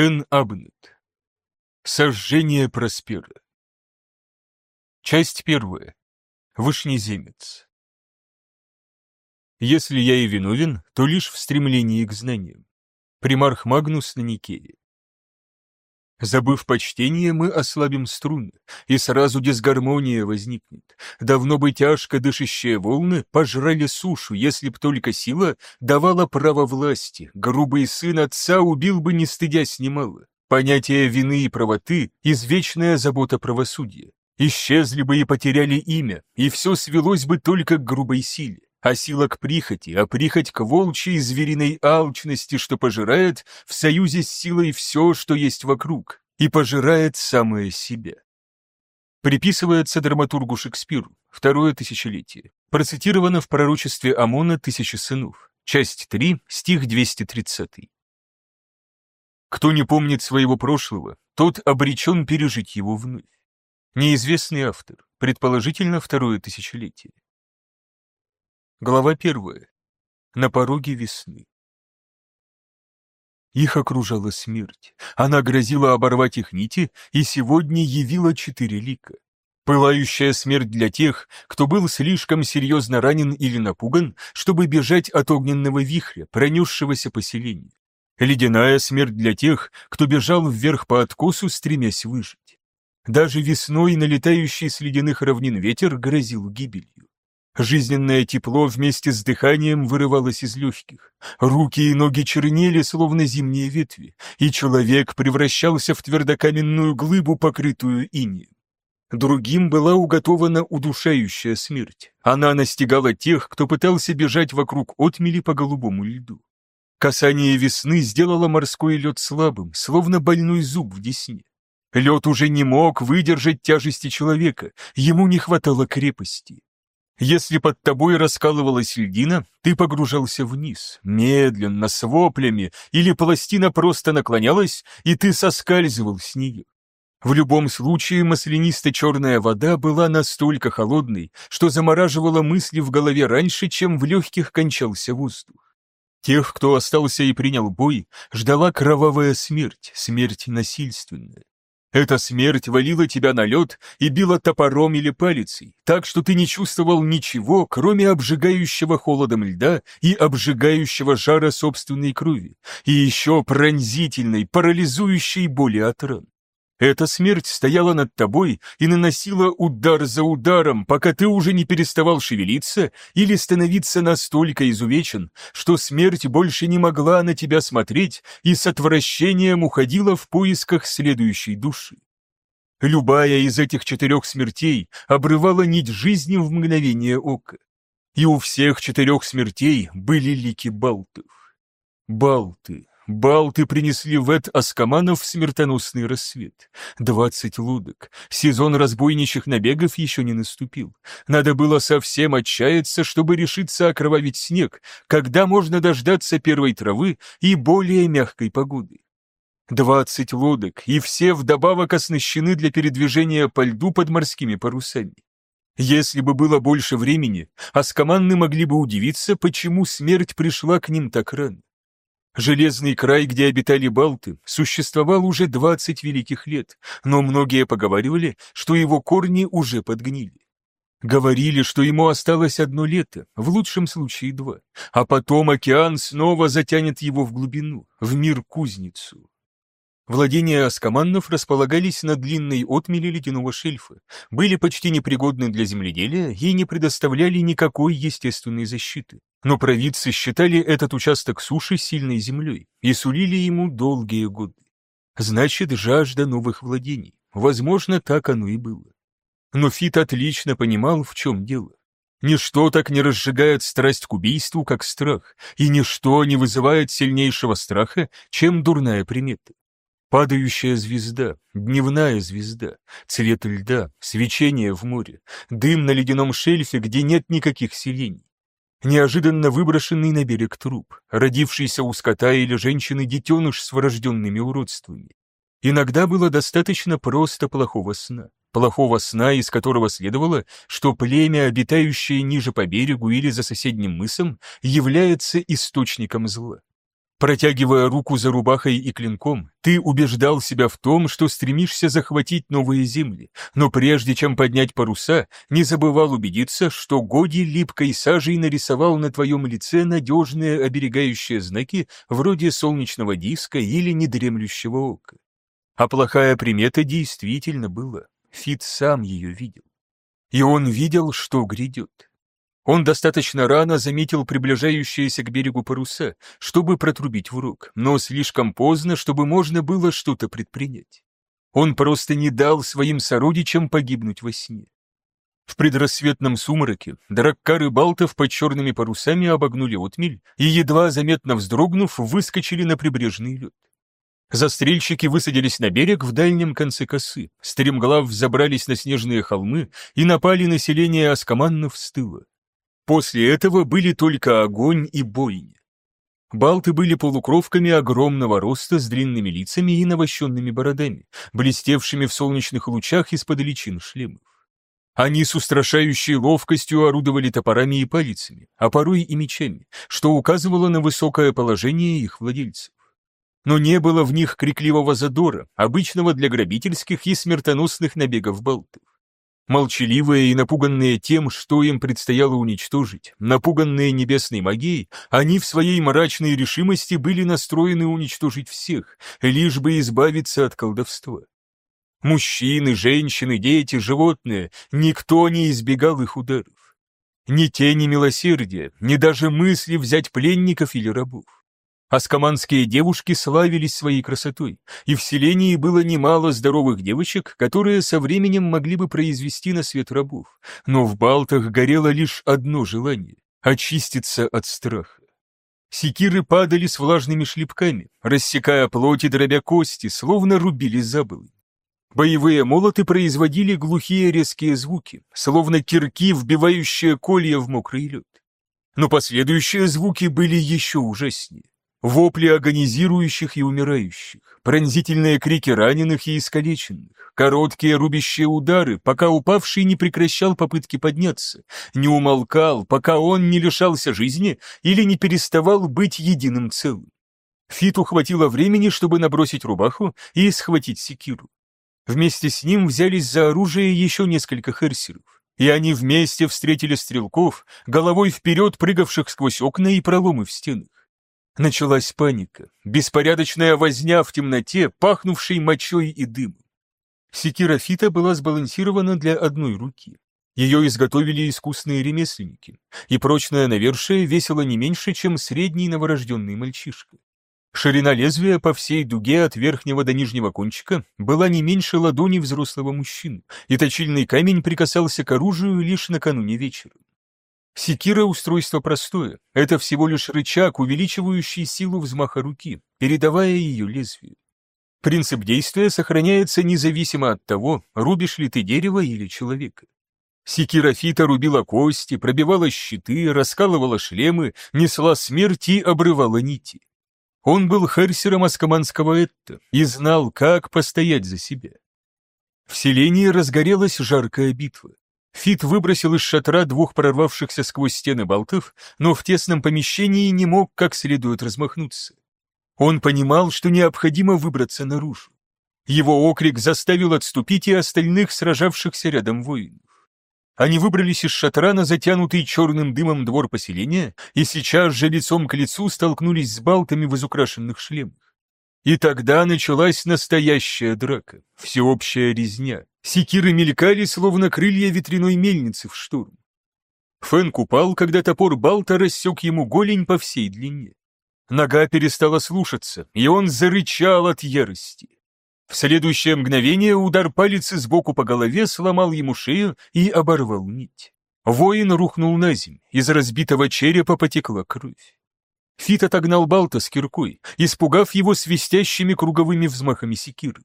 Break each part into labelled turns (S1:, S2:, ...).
S1: Дэн Абнет. Сожжение Проспера. Часть первая. Вышнеземец. Если я и виновен, то лишь в стремлении к знаниям. Примарх Магнус на Никее. Забыв почтение, мы ослабим струны, и сразу дисгармония возникнет. Давно бы тяжко дышащие волны пожрали сушу, если б только сила давала право власти. Грубый сын отца убил бы, не стыдясь немало. Понятие вины и правоты — извечная забота правосудия. Исчезли бы и потеряли имя, и все свелось бы только к грубой силе а сила к прихоти, а прихоть к волчьей звериной алчности, что пожирает в союзе с силой все, что есть вокруг, и пожирает самое себя. Приписывается драматургу Шекспиру, второе тысячелетие. Процитировано в пророчестве Амона «Тысячи сынов», часть 3, стих 230. Кто не помнит своего прошлого, тот обречен пережить его вновь. Неизвестный автор, предположительно второе тысячелетие. Глава первая. На пороге весны. Их окружала смерть. Она грозила оборвать их нити, и сегодня явила четыре лика. Пылающая смерть для тех, кто был слишком серьезно ранен или напуган, чтобы бежать от огненного вихря, пронесшегося поселения. Ледяная смерть для тех, кто бежал вверх по откосу, стремясь выжить. Даже весной налетающий с ледяных равнин ветер грозил гибелью. Жизненное тепло вместе с дыханием вырывалось из легких. Руки и ноги чернели, словно зимние ветви, и человек превращался в твердокаменную глыбу, покрытую инеем. Другим была уготована удушающая смерть. Она настигала тех, кто пытался бежать вокруг отмели по голубому льду. Касание весны сделало морской лед слабым, словно больной зуб в десне. Лед уже не мог выдержать тяжести человека, ему не хватало крепости. Если под тобой раскалывалась льдина, ты погружался вниз, медленно, с воплями, или пластина просто наклонялась, и ты соскальзывал с нее. В любом случае маслянисто-черная вода была настолько холодной, что замораживала мысли в голове раньше, чем в легких кончался воздух. Тех, кто остался и принял бой, ждала кровавая смерть, смерть насильственная. Эта смерть валила тебя на лед и била топором или палицей, так что ты не чувствовал ничего, кроме обжигающего холодом льда и обжигающего жара собственной крови, и еще пронзительной, парализующей боли от ран. Эта смерть стояла над тобой и наносила удар за ударом, пока ты уже не переставал шевелиться или становиться настолько изувечен, что смерть больше не могла на тебя смотреть и с отвращением уходила в поисках следующей души. Любая из этих четырех смертей обрывала нить жизни в мгновение ока. И у всех четырех смертей были лики балтов. Балты, Балты принесли в Эд Аскаманов смертоносный рассвет. Двадцать лодок. Сезон разбойничьих набегов еще не наступил. Надо было совсем отчаяться, чтобы решиться окровавить снег, когда можно дождаться первой травы и более мягкой погоды. Двадцать лодок, и все вдобавок оснащены для передвижения по льду под морскими парусами. Если бы было больше времени, аскаманны могли бы удивиться, почему смерть пришла к ним так рано. Железный край, где обитали балты, существовал уже 20 великих лет, но многие поговаривали, что его корни уже подгнили. Говорили, что ему осталось одно лето, в лучшем случае два, а потом океан снова затянет его в глубину, в мир-кузницу. Владения аскаманнов располагались на длинной отмели ледяного шельфа, были почти непригодны для земледелия и не предоставляли никакой естественной защиты. Но провидцы считали этот участок суши сильной землей и сулили ему долгие годы. Значит, жажда новых владений. Возможно, так оно и было. Но Фит отлично понимал, в чем дело. Ничто так не разжигает страсть к убийству, как страх, и ничто не вызывает сильнейшего страха, чем дурная примета. Падающая звезда, дневная звезда, цвет льда, свечение в море, дым на ледяном шельфе, где нет никаких селений. Неожиданно выброшенный на берег труп, родившийся у скота или женщины детеныш с врожденными уродствами. Иногда было достаточно просто плохого сна. Плохого сна, из которого следовало, что племя, обитающее ниже по берегу или за соседним мысом, является источником зла. Протягивая руку за рубахой и клинком, ты убеждал себя в том, что стремишься захватить новые земли, но прежде чем поднять паруса, не забывал убедиться, что Годи липкой сажей нарисовал на твоем лице надежные оберегающие знаки вроде солнечного диска или недремлющего ока. А плохая примета действительно была. Фит сам ее видел. И он видел, что грядет. Он достаточно рано заметил приближающиеся к берегу паруса, чтобы протрубить в рук, но слишком поздно, чтобы можно было что-то предпринять. Он просто не дал своим сородичам погибнуть во сне. В предрассветном сумраке драккары балтов под черными парусами обогнули отмель и, едва заметно вздрогнув, выскочили на прибрежный лед. Застрельщики высадились на берег в дальнем конце косы, стремглав взобрались на снежные холмы и напали на селение Аскаманнов с тыла. После этого были только огонь и бойня. Балты были полукровками огромного роста с длинными лицами и навощенными бородами, блестевшими в солнечных лучах из-под личин шлемов. Они с устрашающей ловкостью орудовали топорами и палицами, а порой и мечами, что указывало на высокое положение их владельцев. Но не было в них крикливого задора, обычного для грабительских и смертоносных набегов балтов. Молчаливые и напуганные тем, что им предстояло уничтожить, напуганные небесной магией, они в своей мрачной решимости были настроены уничтожить всех, лишь бы избавиться от колдовства. Мужчины, женщины, дети, животные, никто не избегал их ударов. Ни тени милосердия, ни даже мысли взять пленников или рабов. Аскаманские девушки славились своей красотой, и в селении было немало здоровых девочек, которые со временем могли бы произвести на свет рабов, но в Балтах горело лишь одно желание — очиститься от страха. Секиры падали с влажными шлепками, рассекая плоть и дробя кости, словно рубили забылы. Боевые молоты производили глухие резкие звуки, словно кирки, вбивающие колья в мокрый лед. Но последующие звуки были еще ужаснее. Вопли агонизирующих и умирающих, пронзительные крики раненых и искалеченных, короткие рубящие удары, пока упавший не прекращал попытки подняться, не умолкал, пока он не лишался жизни или не переставал быть единым целым. Фиту хватило времени, чтобы набросить рубаху и схватить секиру. Вместе с ним взялись за оружие еще несколько херсеров, и они вместе встретили стрелков, головой вперед прыгавших сквозь окна и проломы в стенах. Началась паника, беспорядочная возня в темноте, пахнувшей мочой и дымом. Секира Фита была сбалансирована для одной руки. Ее изготовили искусные ремесленники, и прочное навершие весило не меньше, чем средний новорожденный мальчишка. Ширина лезвия по всей дуге от верхнего до нижнего кончика была не меньше ладони взрослого мужчины, и точильный камень прикасался к оружию лишь накануне вечером. Секира — устройство простое, это всего лишь рычаг, увеличивающий силу взмаха руки, передавая ее лезвию. Принцип действия сохраняется независимо от того, рубишь ли ты дерево или человека. Секира Фита рубила кости, пробивала щиты, раскалывала шлемы, несла смерть и обрывала нити. Он был херсером Аскаманского Этта и знал, как постоять за себя. В селении разгорелась жаркая битва. Фит выбросил из шатра двух прорвавшихся сквозь стены болтов, но в тесном помещении не мог как следует размахнуться. Он понимал, что необходимо выбраться наружу. Его окрик заставил отступить и остальных сражавшихся рядом воинов. Они выбрались из шатра на затянутый черным дымом двор поселения и сейчас же лицом к лицу столкнулись с балтами в изукрашенных шлемах. И тогда началась настоящая драка, всеобщая резня. Секиры мелькали, словно крылья ветряной мельницы в штурм. Фэнк упал, когда топор Балта рассек ему голень по всей длине. Нога перестала слушаться, и он зарычал от ярости. В следующее мгновение удар палицы сбоку по голове сломал ему шею и оборвал нить. Воин рухнул на земь, из разбитого черепа потекла кровь. Фит отогнал Балта с киркой, испугав его свистящими круговыми взмахами секиры.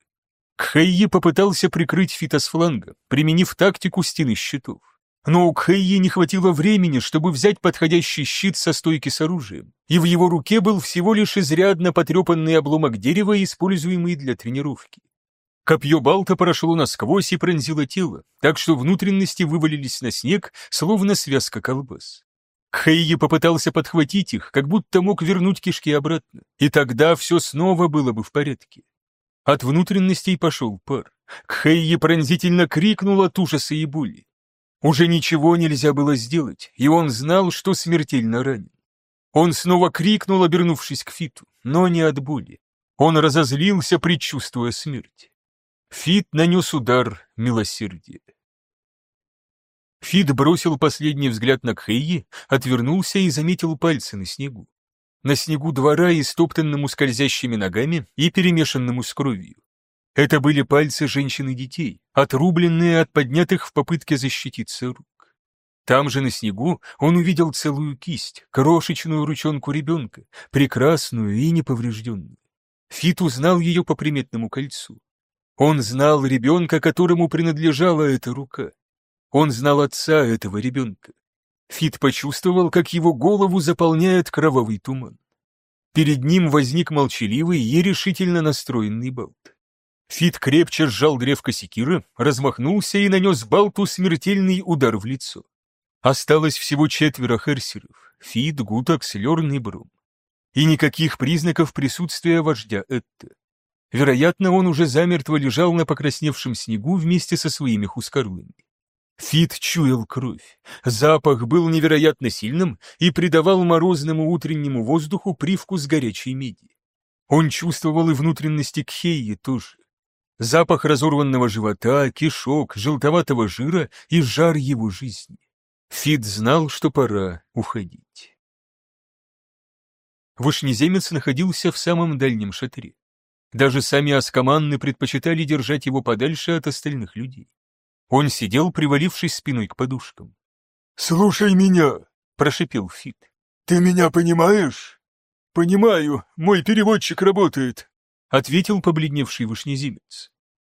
S1: Кхейи попытался прикрыть Фита с фланга, применив тактику стены щитов. Но у Кхейи не хватило времени, чтобы взять подходящий щит со стойки с оружием, и в его руке был всего лишь изрядно потрепанный обломок дерева, используемый для тренировки. Копье Балта прошло насквозь и пронзило тело, так что внутренности вывалились на снег, словно связка колбас. Хейи попытался подхватить их, как будто мог вернуть кишки обратно, и тогда все снова было бы в порядке. От внутренностей пошел пар. Кхейи пронзительно крикнул от ужаса и боли. Уже ничего нельзя было сделать, и он знал, что смертельно ранен. Он снова крикнул, обернувшись к Фиту, но не от боли. Он разозлился, предчувствуя смерть. Фит нанес удар милосердия. Фит бросил последний взгляд на Кхейи, отвернулся и заметил пальцы на снегу. На снегу двора, истоптанному скользящими ногами и перемешанному с кровью. Это были пальцы женщин и детей, отрубленные от поднятых в попытке защититься рук. Там же на снегу он увидел целую кисть, крошечную ручонку ребенка, прекрасную и неповрежденную. Фит узнал ее по приметному кольцу. Он знал ребенка, которому принадлежала эта рука. Он знал отца этого ребенка. Фит почувствовал, как его голову заполняет кровавый туман. Перед ним возник молчаливый и решительно настроенный Балт. Фит крепче сжал древко секиры, размахнулся и нанес Балту смертельный удар в лицо. Осталось всего четверо херсеров — Фит, Гутакс, Лерн и Брум. И никаких признаков присутствия вождя Этта. Вероятно, он уже замертво лежал на покрасневшем снегу вместе со своими хускарлами. Фит чуял кровь. Запах был невероятно сильным и придавал морозному утреннему воздуху привкус горячей меди. Он чувствовал и внутренности Кхеи тоже. Запах разорванного живота, кишок, желтоватого жира и жар его жизни. Фит знал, что пора уходить. Вышнеземец находился в самом дальнем шатре. Даже сами аскоманны предпочитали держать его подальше от остальных людей. Он сидел, привалившись спиной к подушкам.
S2: «Слушай меня!» — прошипел Фит. «Ты меня понимаешь?» «Понимаю, мой переводчик работает», — ответил побледневший вышнеземец.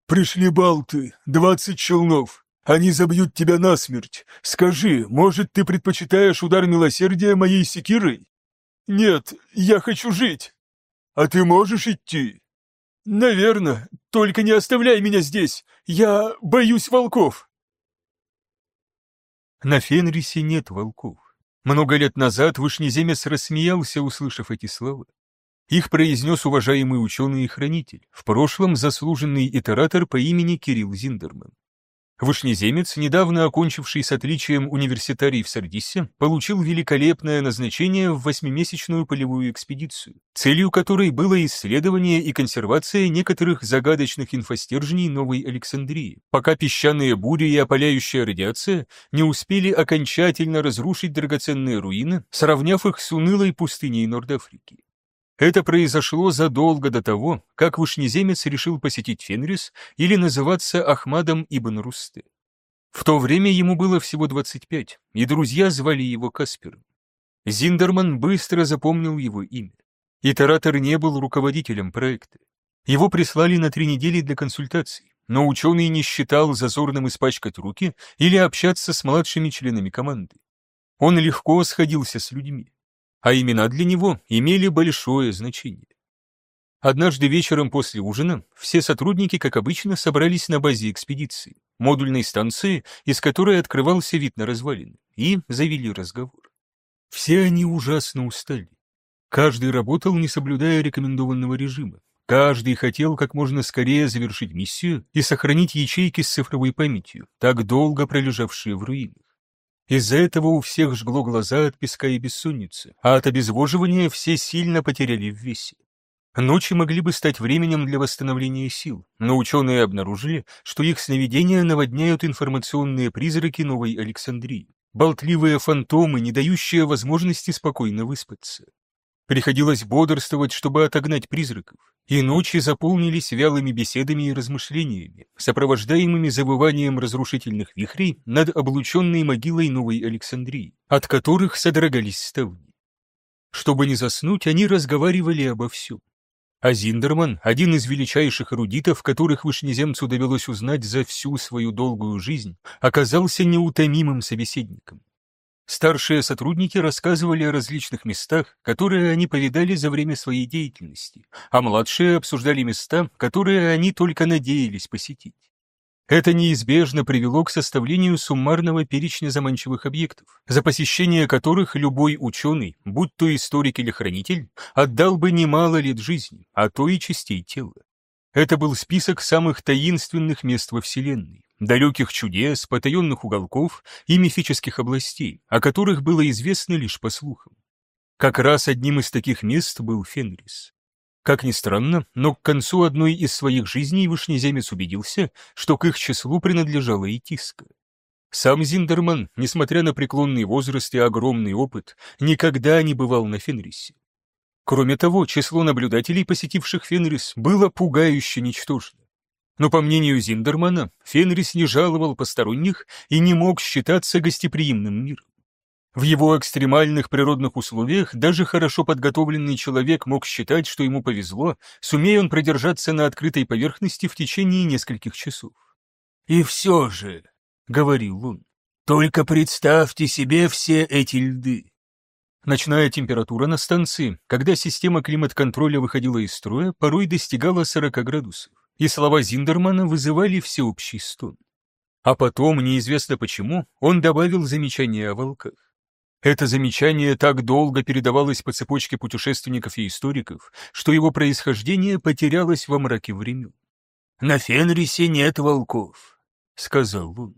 S2: «Пришли балты, двадцать челнов. Они забьют тебя насмерть. Скажи, может, ты предпочитаешь удар милосердия моей секирой?» «Нет, я хочу жить». «А ты можешь идти?» «Наверно. Только не оставляй меня здесь. Я боюсь волков».
S1: На Фенрисе нет волков. Много лет назад Вышнеземец рассмеялся, услышав эти слова. Их произнес уважаемый ученый и хранитель, в прошлом заслуженный итератор по имени Кирилл Зиндерман. Вышнеземец, недавно окончивший с отличием университарий в Сардисе, получил великолепное назначение в восьмимесячную полевую экспедицию, целью которой было исследование и консервация некоторых загадочных инфостержней Новой Александрии, пока песчаные бури и опаляющая радиация не успели окончательно разрушить драгоценные руины, сравняв их с унылой пустыней Норд-Африки. Это произошло задолго до того, как вышнеземец решил посетить Фенрис или называться Ахмадом ибн Русты. В то время ему было всего 25, и друзья звали его Каспером. Зиндерман быстро запомнил его имя. Итератор не был руководителем проекта. Его прислали на три недели для консультаций, но ученый не считал зазорным испачкать руки или общаться с младшими членами команды. Он легко сходился с людьми а имена для него имели большое значение. Однажды вечером после ужина все сотрудники, как обычно, собрались на базе экспедиции, модульной станции, из которой открывался вид на развалины, и завели разговор. Все они ужасно устали. Каждый работал, не соблюдая рекомендованного режима. Каждый хотел как можно скорее завершить миссию и сохранить ячейки с цифровой памятью, так долго пролежавшие в руинах. Из-за этого у всех жгло глаза от песка и бессонницы, а от обезвоживания все сильно потеряли в весе. Ночи могли бы стать временем для восстановления сил, но ученые обнаружили, что их сновидения наводняют информационные призраки Новой Александрии, болтливые фантомы, не дающие возможности спокойно выспаться. Приходилось бодрствовать, чтобы отогнать призраков, и ночи заполнились вялыми беседами и размышлениями, сопровождаемыми завыванием разрушительных вихрей над облученной могилой Новой Александрии, от которых содрогались ставни. Чтобы не заснуть, они разговаривали обо всем. А Зиндерман, один из величайших эрудитов, которых вышнеземцу довелось узнать за всю свою долгую жизнь, оказался неутомимым собеседником. Старшие сотрудники рассказывали о различных местах, которые они повидали за время своей деятельности, а младшие обсуждали места, которые они только надеялись посетить. Это неизбежно привело к составлению суммарного перечня заманчивых объектов, за посещение которых любой ученый, будь то историк или хранитель, отдал бы немало лет жизни, а то и частей тела. Это был список самых таинственных мест во Вселенной, далеких чудес, потаенных уголков и мифических областей, о которых было известно лишь по слухам. Как раз одним из таких мест был Фенрис. Как ни странно, но к концу одной из своих жизней Вышнеземец убедился, что к их числу принадлежала и Тиска. Сам Зиндерман, несмотря на преклонный возраст и огромный опыт, никогда не бывал на Фенрисе. Кроме того, число наблюдателей, посетивших Фенрис, было пугающе ничтожно. Но, по мнению Зиндермана, Фенрис не жаловал посторонних и не мог считаться гостеприимным миром. В его экстремальных природных условиях даже хорошо подготовленный человек мог считать, что ему повезло, сумея он продержаться на открытой поверхности в течение нескольких часов. «И все же», — говорил он, — «только представьте себе все эти льды». Ночная температура на станции, когда система климат-контроля выходила из строя, порой достигала 40 градусов, и слова Зиндермана вызывали всеобщий стон. А потом, неизвестно почему, он добавил замечание о волках. Это замечание так долго передавалось по цепочке путешественников и историков, что его происхождение потерялось во мраке времен. «На Фенрисе нет волков», — сказал он.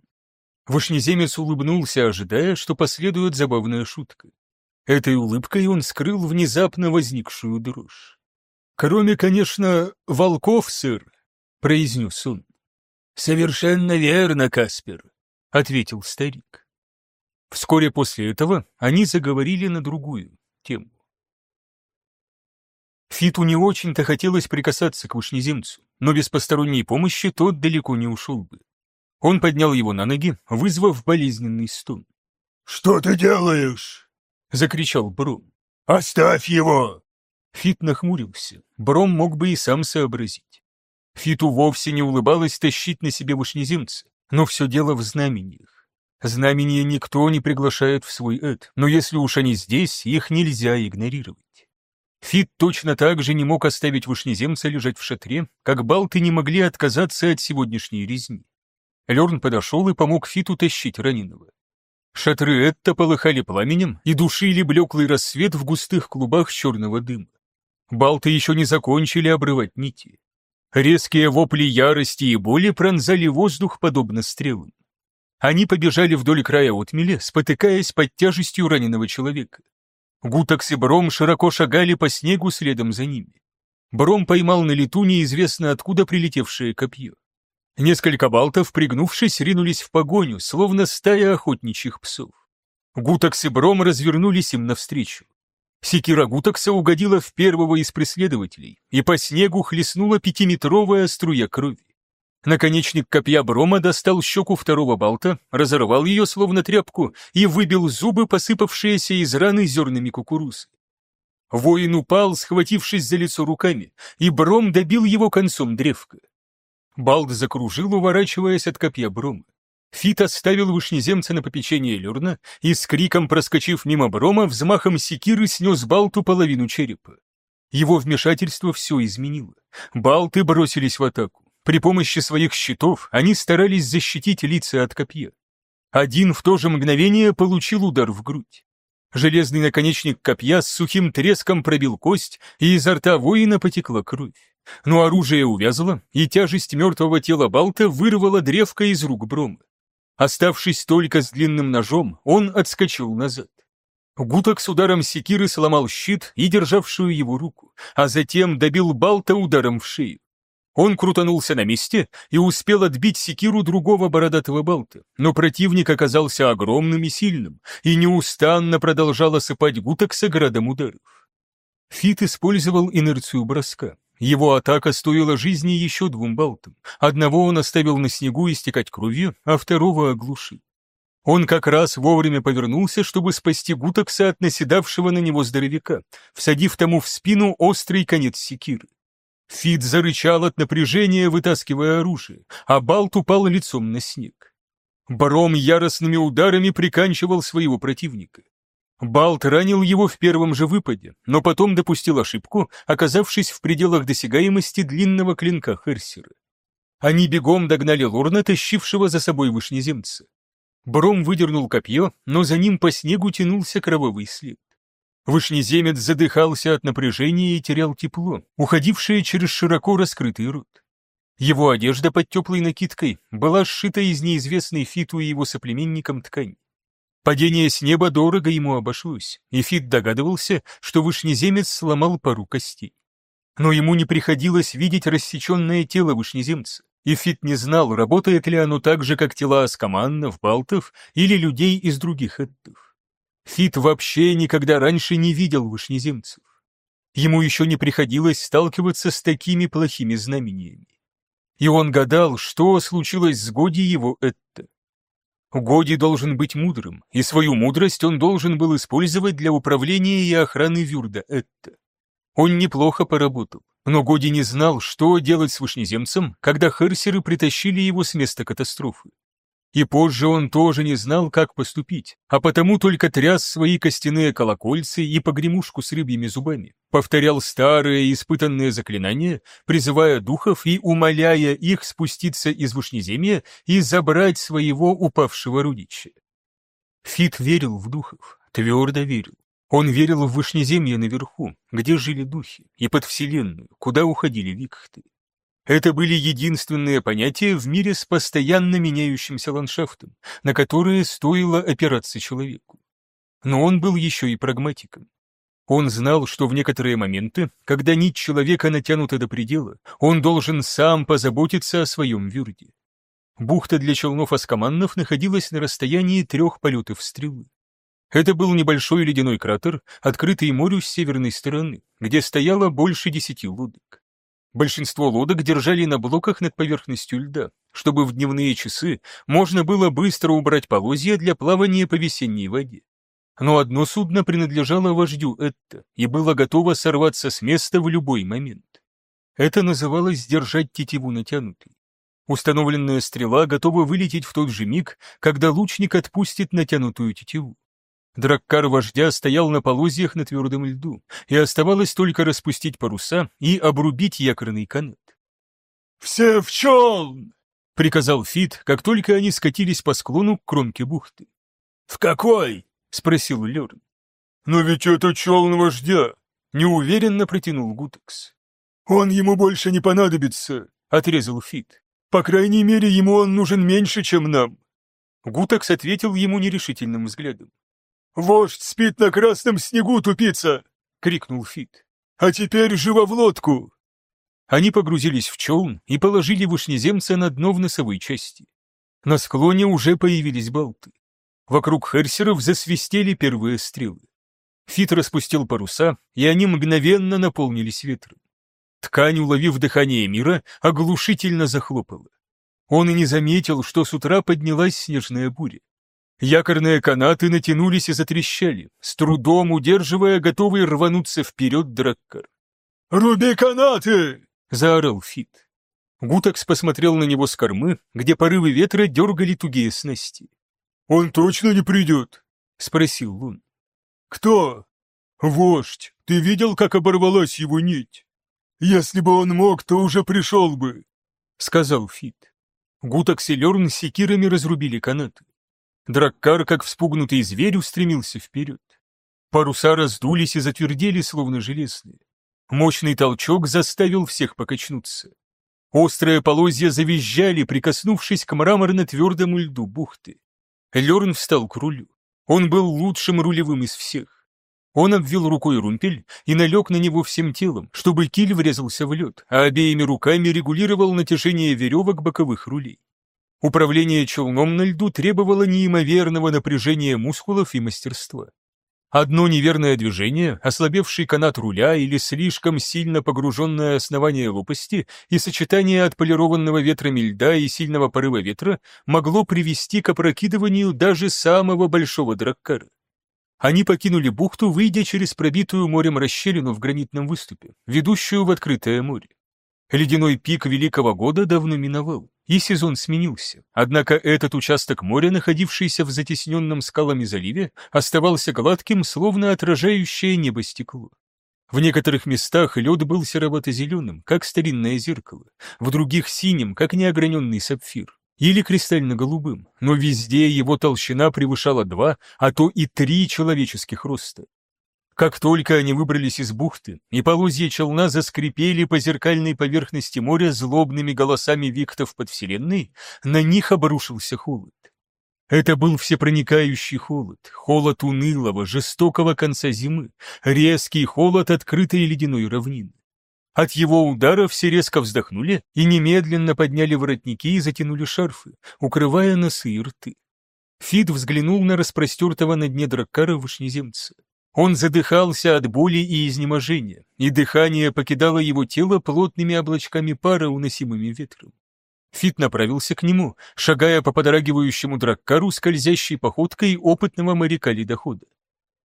S1: Вышнеземец улыбнулся, ожидая, что последует забавная шутка. Этой улыбкой он скрыл внезапно возникшую дрожь. «Кроме, конечно, волков, сэр», — произнес он. «Совершенно верно, Каспер», — ответил старик. Вскоре после этого они заговорили на другую тему. Фиту не очень-то хотелось прикасаться к вышнеземцу, но без посторонней помощи тот далеко не ушел бы. Он поднял его на ноги, вызвав болезненный стон.
S2: «Что ты делаешь?»
S1: — закричал Бром.
S2: «Оставь его!»
S1: Фит нахмурился. Бром мог бы и сам сообразить. Фиту вовсе не улыбалось тащить на себе вышнеземца, но все дело в знамениях. Знамения никто не приглашает в свой эд, но если уж они здесь, их нельзя игнорировать. Фит точно так же не мог оставить вышнеземца лежать в шатре, как балты не могли отказаться от сегодняшней резни. Лерн подошел и помог Фиту тащить раненого. Шатры Этта полыхали пламенем и душили блеклый рассвет в густых клубах черного дыма. Балты еще не закончили обрывать нити. Резкие вопли ярости и боли пронзали воздух, подобно стрелам. Они побежали вдоль края отмели, спотыкаясь под тяжестью раненого человека. Гутакс и Бром широко шагали по снегу следом за ними. Бром поймал на лету неизвестно откуда прилетевшее копье. Несколько балтов, пригнувшись, ринулись в погоню, словно стая охотничьих псов. Гутакс и Бром развернулись им навстречу. Секира Гутакса угодила в первого из преследователей, и по снегу хлестнула пятиметровая струя крови. Наконечник копья Брома достал щеку второго болта, разорвал ее словно тряпку и выбил зубы, посыпавшиеся из раны зернами кукурузы. Воин упал, схватившись за лицо руками, и Бром добил его концом древка. Балд закружил, уворачиваясь от копья Брома. Фит оставил вышнеземца на попечение Люрна и, с криком проскочив мимо Брома, взмахом секиры снес Балту половину черепа. Его вмешательство все изменило. Балты бросились в атаку. При помощи своих щитов они старались защитить лица от копья. Один в то же мгновение получил удар в грудь. Железный наконечник копья с сухим треском пробил кость, и изо рта воина потекла кровь. Но оружие увязло, и тяжесть мертвого тела Балта вырвала древко из рук Брома. Оставшись только с длинным ножом, он отскочил назад. Гуток с ударом секиры сломал щит и державшую его руку, а затем добил Балта ударом в шею. Он крутанулся на месте и успел отбить секиру другого бородатого балта, но противник оказался огромным и сильным, и неустанно продолжал осыпать Гутакса градом ударов. Фит использовал инерцию броска. Его атака стоила жизни еще двум балтам. Одного он оставил на снегу истекать кровью, а второго оглушил. Он как раз вовремя повернулся, чтобы спасти Гутакса от наседавшего на него здоровяка, всадив тому в спину острый конец секиры. Фит зарычал от напряжения, вытаскивая оружие, а Балт упал лицом на снег. Баром яростными ударами приканчивал своего противника. Балт ранил его в первом же выпаде, но потом допустил ошибку, оказавшись в пределах досягаемости длинного клинка Херсера. Они бегом догнали Лорна, тащившего за собой вышнеземца. Бром выдернул копье, но за ним по снегу тянулся кровавый след. Вышнеземец задыхался от напряжения и терял тепло, уходившее через широко раскрытый рот. Его одежда под теплой накидкой была сшита из неизвестной Фиту и его соплеменникам ткани. Падение с неба дорого ему обошлось, и Фит догадывался, что вышнеземец сломал пару костей. Но ему не приходилось видеть рассеченное тело вышнеземца, и Фит не знал, работает ли оно так же, как тела аскаманнов, балтов или людей из других эттов. Фит вообще никогда раньше не видел вышнеземцев. Ему еще не приходилось сталкиваться с такими плохими знамениями. И он гадал, что случилось с Годи его Этта. Годи должен быть мудрым, и свою мудрость он должен был использовать для управления и охраны Вюрда Этта. Он неплохо поработал, но Годи не знал, что делать с вышнеземцем, когда херсеры притащили его с места катастрофы. И позже он тоже не знал, как поступить, а потому только тряс свои костяные колокольцы и погремушку с рыбьими зубами, повторял старые испытанные заклинания, призывая духов и умоляя их спуститься из вышнеземья и забрать своего упавшего рудича. Фит верил в духов, твердо верил. Он верил в вышнеземье наверху, где жили духи, и под вселенную, куда уходили викхты. Это были единственные понятия в мире с постоянно меняющимся ландшафтом, на которые стоило опираться человеку. Но он был еще и прагматиком. Он знал, что в некоторые моменты, когда нить человека натянута до предела, он должен сам позаботиться о своем вюрде. Бухта для челнов-аскаманнов находилась на расстоянии трех полетов стрелы. Это был небольшой ледяной кратер, открытый морю с северной стороны, где стояло больше десяти лодок. Большинство лодок держали на блоках над поверхностью льда, чтобы в дневные часы можно было быстро убрать полозья для плавания по весенней воде. Но одно судно принадлежало вождю Этта и было готово сорваться с места в любой момент. Это называлось держать тетиву натянутой. Установленная стрела готова вылететь в тот же миг, когда лучник отпустит натянутую тетиву. Драккар вождя стоял на полозьях на твердом льду, и оставалось только распустить паруса и обрубить якорный канат.
S2: «Все в челн!»
S1: — приказал Фит, как только они скатились по склону к кромке бухты.
S2: «В какой?»
S1: — спросил Лерн.
S2: «Но ведь это челн вождя!»
S1: — неуверенно протянул Гутекс.
S2: «Он ему больше не понадобится», —
S1: отрезал Фит.
S2: «По крайней мере, ему он нужен меньше, чем нам».
S1: Гутекс ответил ему нерешительным взглядом.
S2: «Вождь спит на красном снегу, тупица!» — крикнул Фит. «А теперь живо в лодку!»
S1: Они погрузились в челн и положили вышнеземца на дно в носовой части. На склоне уже появились болты. Вокруг херсеров засвистели первые стрелы. Фит распустил паруса, и они мгновенно наполнились ветром. Ткань, уловив дыхание мира, оглушительно захлопала. Он и не заметил, что с утра поднялась снежная буря. Якорные канаты натянулись и затрещали, с трудом удерживая готовый рвануться вперед драккар.
S2: «Руби канаты!»
S1: — заорал Фит. Гутакс посмотрел на него с кормы, где порывы ветра дергали тугие снасти.
S2: «Он точно не придет?»
S1: — спросил Лун.
S2: «Кто?» «Вождь, ты видел, как оборвалась его нить? Если бы он мог, то уже пришел бы», — сказал Фит.
S1: Гутакс и Лерн секирами разрубили канаты. Драккар, как вспугнутый зверь, устремился вперед. Паруса раздулись и затвердели, словно железные. Мощный толчок заставил всех покачнуться. Острые полозья завизжали, прикоснувшись к мраморно-твердому льду бухты. Лерн встал к рулю. Он был лучшим рулевым из всех. Он обвел рукой румпель и налег на него всем телом, чтобы киль врезался в лед, а обеими руками регулировал натяжение веревок боковых рулей. Управление челном на льду требовало неимоверного напряжения мускулов и мастерства. Одно неверное движение, ослабевший канат руля или слишком сильно погруженное основание лопасти и сочетание отполированного ветрами льда и сильного порыва ветра могло привести к опрокидыванию даже самого большого драккара. Они покинули бухту, выйдя через пробитую морем расщелину в гранитном выступе, ведущую в открытое море. Ледяной пик Великого года давно миновал, и сезон сменился, однако этот участок моря, находившийся в затесненном скалами заливе, оставался гладким, словно отражающее небо стекло. В некоторых местах лед был серовато-зеленым, как старинное зеркало, в других — синим, как неограненный сапфир, или кристально-голубым, но везде его толщина превышала два, а то и три человеческих роста. Как только они выбрались из бухты, и полозья челна заскрипели по зеркальной поверхности моря злобными голосами виктов под вселенной, на них обрушился холод. Это был всепроникающий холод, холод унылого, жестокого конца зимы, резкий холод открытой ледяной равнины. От его удара все резко вздохнули и немедленно подняли воротники и затянули шарфы, укрывая носы и рты. Фид взглянул на распростертого на дне драккара вышнеземца. Он задыхался от боли и изнеможения, и дыхание покидало его тело плотными облачками пара, уносимыми ветром. Фит направился к нему, шагая по подрагивающему драккару скользящей походкой опытного моряка-ледохода.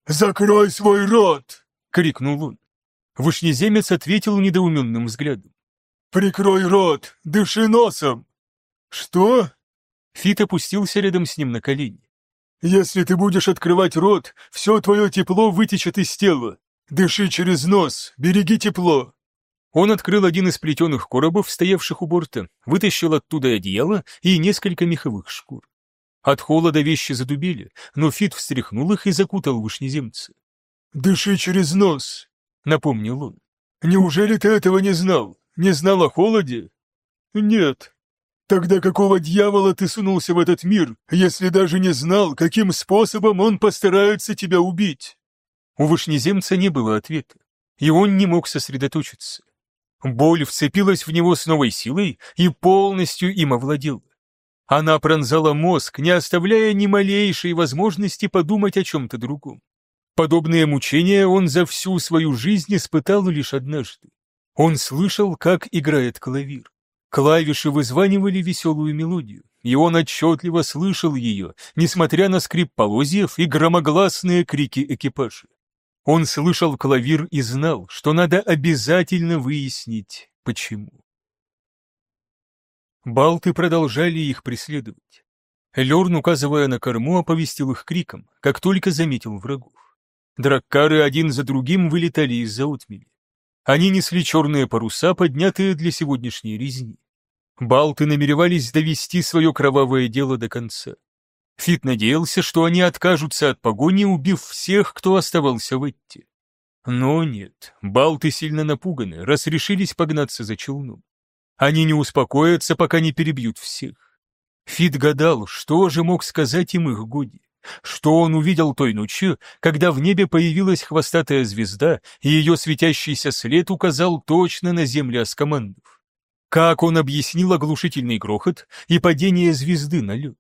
S2: «Закрой свой рот!»
S1: — крикнул он. Вышнеземец ответил недоуменным взглядом.
S2: «Прикрой рот! Дыши носом!» «Что?»
S1: Фит опустился рядом с ним на колени.
S2: «Если ты будешь открывать рот, все твое тепло вытечет из тела. Дыши через нос, береги тепло».
S1: Он открыл один из плетеных коробов, стоявших у борта, вытащил оттуда одеяло и несколько меховых шкур. От холода вещи задубели, но Фит встряхнул их и закутал вышнеземца.
S2: «Дыши через нос», —
S1: напомнил он.
S2: «Неужели ты этого не знал? Не знал о холоде?» «Нет», Тогда какого дьявола ты сунулся в этот мир, если даже не знал, каким способом он постарается тебя убить?»
S1: У вышнеземца не было ответа, и он не мог сосредоточиться. Боль вцепилась в него с новой силой и полностью им овладела. Она пронзала мозг, не оставляя ни малейшей возможности подумать о чем-то другом. Подобные мучения он за всю свою жизнь испытал лишь однажды. Он слышал, как играет клавир. Клавиши вызванивали веселую мелодию, и он отчетливо слышал ее, несмотря на скрип полозьев и громогласные крики экипажа. Он слышал клавир и знал, что надо обязательно выяснить, почему. Балты продолжали их преследовать. Лерн, указывая на корму, оповестил их криком, как только заметил врагов. Драккары один за другим вылетали из-за отмели. Они несли черные паруса, поднятые для сегодняшней резни. Балты намеревались довести свое кровавое дело до конца. Фит надеялся, что они откажутся от погони, убив всех, кто оставался в Этти. Но нет, балты сильно напуганы, раз решились погнаться за челном. Они не успокоятся, пока не перебьют всех. Фит гадал, что же мог сказать им их Годи. Что он увидел той ночью, когда в небе появилась хвостатая звезда, и ее светящийся след указал точно на земли Аскомандов? Как он объяснил оглушительный грохот и падение звезды на лед?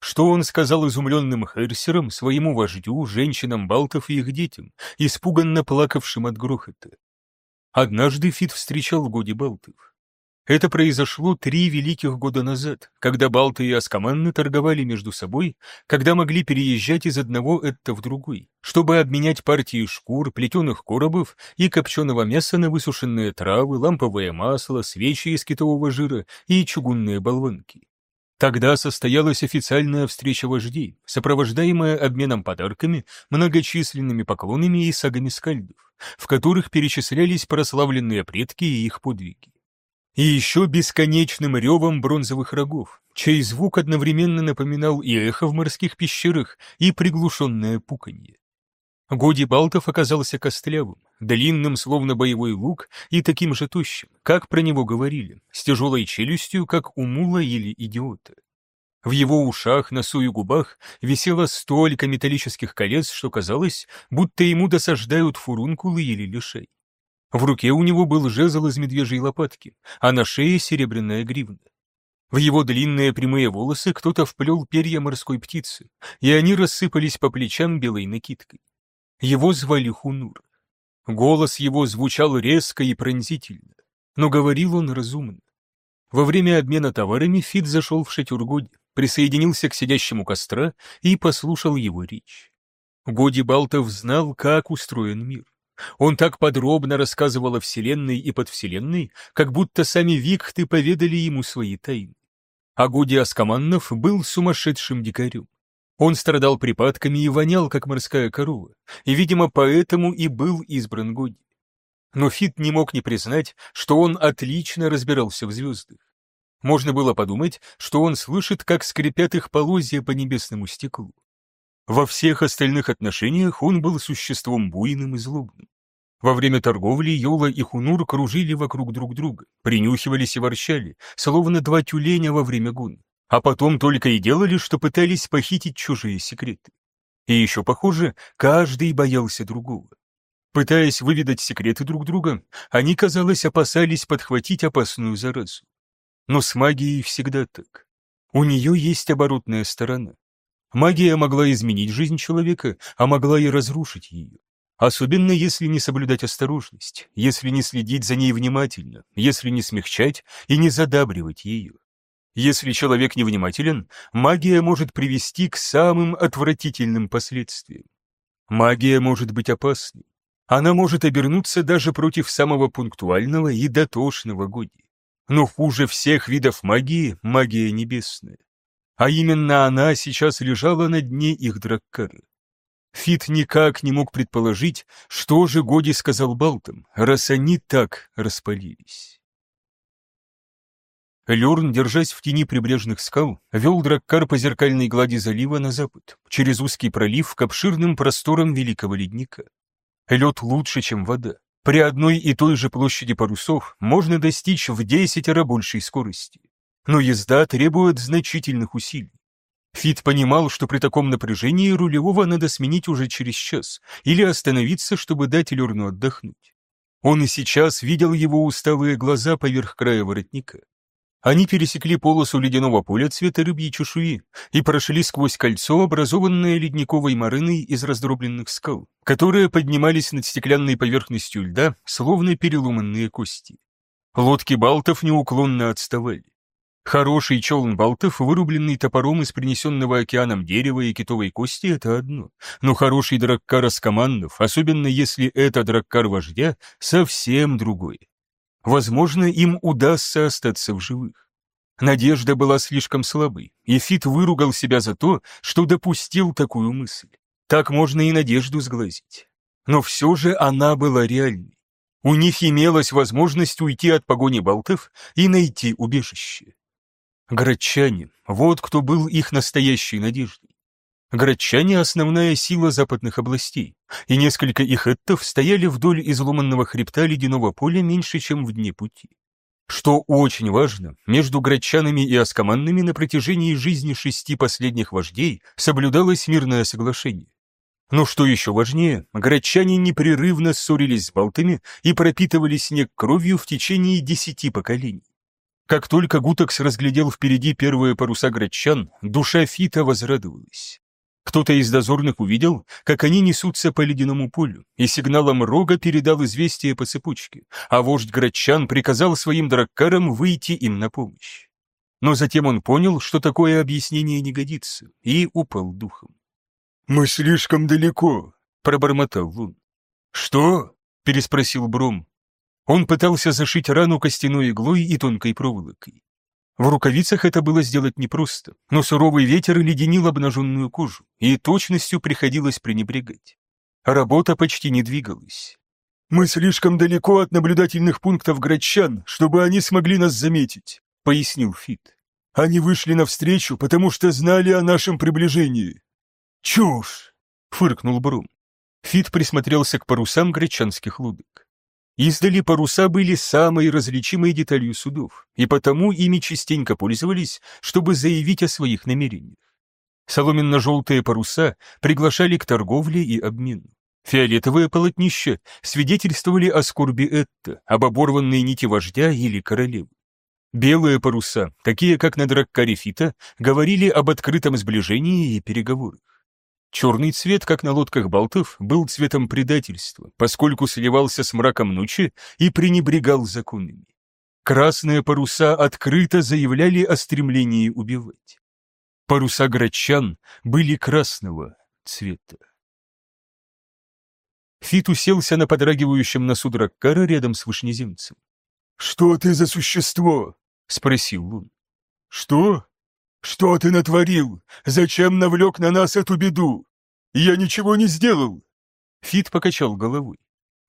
S1: Что он сказал изумленным Херсерам, своему вождю, женщинам Балтов и их детям, испуганно плакавшим от грохота? Однажды Фит встречал в годе Балтов. Это произошло три великих года назад, когда Балты и Аскаманны торговали между собой, когда могли переезжать из одного этта в другой, чтобы обменять партии шкур, плетеных коробов и копченого мяса на высушенные травы, ламповое масло, свечи из китового жира и чугунные болванки. Тогда состоялась официальная встреча вождей, сопровождаемая обменом подарками, многочисленными поклонами и сагами скальдов, в которых перечислялись прославленные предки и их подвиги и еще бесконечным ревом бронзовых рогов, чей звук одновременно напоминал и эхо в морских пещерах, и приглушенное пуканье. Годи Балтов оказался костлявым, длинным, словно боевой лук, и таким же тощим, как про него говорили, с тяжелой челюстью, как у мула или идиота. В его ушах, носу и губах висело столько металлических колец, что казалось, будто ему досаждают фурункулы или лишей. В руке у него был жезл из медвежьей лопатки, а на шее серебряная гривна. В его длинные прямые волосы кто-то вплел перья морской птицы, и они рассыпались по плечам белой накидкой. Его звали Хунур. Голос его звучал резко и пронзительно, но говорил он разумно. Во время обмена товарами Фит зашел в шатер Годи, присоединился к сидящему костра и послушал его речь. Годи Балтов знал, как устроен мир. Он так подробно рассказывал о Вселенной и подвселенной, как будто сами Викхты поведали ему свои тайны. А Гуди Аскаманнов был сумасшедшим дикарем. Он страдал припадками и вонял, как морская корова, и, видимо, поэтому и был избран Гуди. Но Фит не мог не признать, что он отлично разбирался в звездах. Можно было подумать, что он слышит, как скрипят их полозья по небесному стеклу. Во всех остальных отношениях он был существом буйным и злобным. Во время торговли Йола и Хунур кружили вокруг друг друга, принюхивались и ворчали, словно два тюленя во время гуна. А потом только и делали, что пытались похитить чужие секреты. И еще похоже, каждый боялся другого. Пытаясь выведать секреты друг друга, они, казалось, опасались подхватить опасную заразу. Но с магией всегда так. У нее есть оборотная сторона. Магия могла изменить жизнь человека, а могла и разрушить ее. Особенно если не соблюдать осторожность, если не следить за ней внимательно, если не смягчать и не задабривать ее. Если человек невнимателен, магия может привести к самым отвратительным последствиям. Магия может быть опасной. Она может обернуться даже против самого пунктуального и дотошного Годи. Но хуже всех видов магии – магия небесная. А именно она сейчас лежала на дне их драккара. Фит никак не мог предположить, что же Годи сказал Балтам, раз они так распалились. Лерн, держась в тени прибрежных скал, вел драккар по зеркальной глади залива на запад, через узкий пролив к обширным просторам великого ледника. Лед лучше, чем вода. При одной и той же площади парусов можно достичь в десятеро большей скорости. Но езда требует значительных усилий. Фит понимал, что при таком напряжении рулевого надо сменить уже через час или остановиться, чтобы дать Лерну отдохнуть. Он и сейчас видел его усталые глаза поверх края воротника. Они пересекли полосу ледяного поля цвета рыбьей чешуи и прошли сквозь кольцо, образованное ледниковой марыной из раздробленных скал, которые поднимались над стеклянной поверхностью льда, словно переломанные кости. Лодки балтов неуклонно отставали. Хороший челн балтов, вырубленный топором из принесенного океаном дерева и китовой кости, это одно. Но хороший драккар Аскомандов, особенно если это драккар вождя, совсем другое. Возможно, им удастся остаться в живых. Надежда была слишком слабой, и Фит выругал себя за то, что допустил такую мысль. Так можно и надежду сглазить. Но все же она была реальной. У них имелась возможность уйти от погони болтов и найти убежище. Грачане, вот кто был их настоящей надеждой. Грачане — основная сила западных областей, и несколько их эттов стояли вдоль изломанного хребта ледяного поля меньше, чем в дне пути. Что очень важно, между грачанами и оскоманными на протяжении жизни шести последних вождей соблюдалось мирное соглашение. Но что еще важнее, грачане непрерывно ссорились с балтами и пропитывали снег кровью в течение десяти поколений. Как только Гутакс разглядел впереди первые паруса грачан, душа Фита возрадовалась. Кто-то из дозорных увидел, как они несутся по ледяному полю, и сигналом рога передал известие по цепочке, а вождь Грачан приказал своим драккарам выйти им на помощь. Но затем он понял, что такое объяснение не годится, и упал духом.
S2: «Мы слишком далеко», — пробормотал Лун.
S1: «Что?» — переспросил Бром. Он пытался зашить рану костяной иглой и тонкой проволокой. В рукавицах это было сделать непросто, но суровый ветер леденил обнаженную кожу, и точностью приходилось пренебрегать. Работа почти не двигалась.
S2: «Мы слишком далеко от наблюдательных пунктов грачан, чтобы они смогли нас заметить», — пояснил Фит. «Они вышли навстречу, потому что знали о нашем приближении».
S1: «Чушь!» — фыркнул Брум. Фит присмотрелся к парусам гречанских лодок. Издали паруса были самой различимой деталью судов, и потому ими частенько пользовались, чтобы заявить о своих намерениях. Соломенно-желтые паруса приглашали к торговле и обмену. Фиолетовые полотнища свидетельствовали о скорби Этта, об оборванной нити вождя или королевы. Белые паруса, такие как на Драккаре говорили об открытом сближении и переговорах. Черный цвет, как на лодках болтов, был цветом предательства, поскольку сливался с мраком ночи и пренебрегал законами. Красные паруса открыто заявляли о стремлении убивать. Паруса грачан были красного цвета. Фит уселся на подрагивающем носу Драккара рядом с вышнеземцем.
S2: «Что ты за существо?» — спросил Лун. «Что?» «Что ты натворил? Зачем навлек на нас эту беду? Я ничего не сделал!»
S1: Фит покачал головой.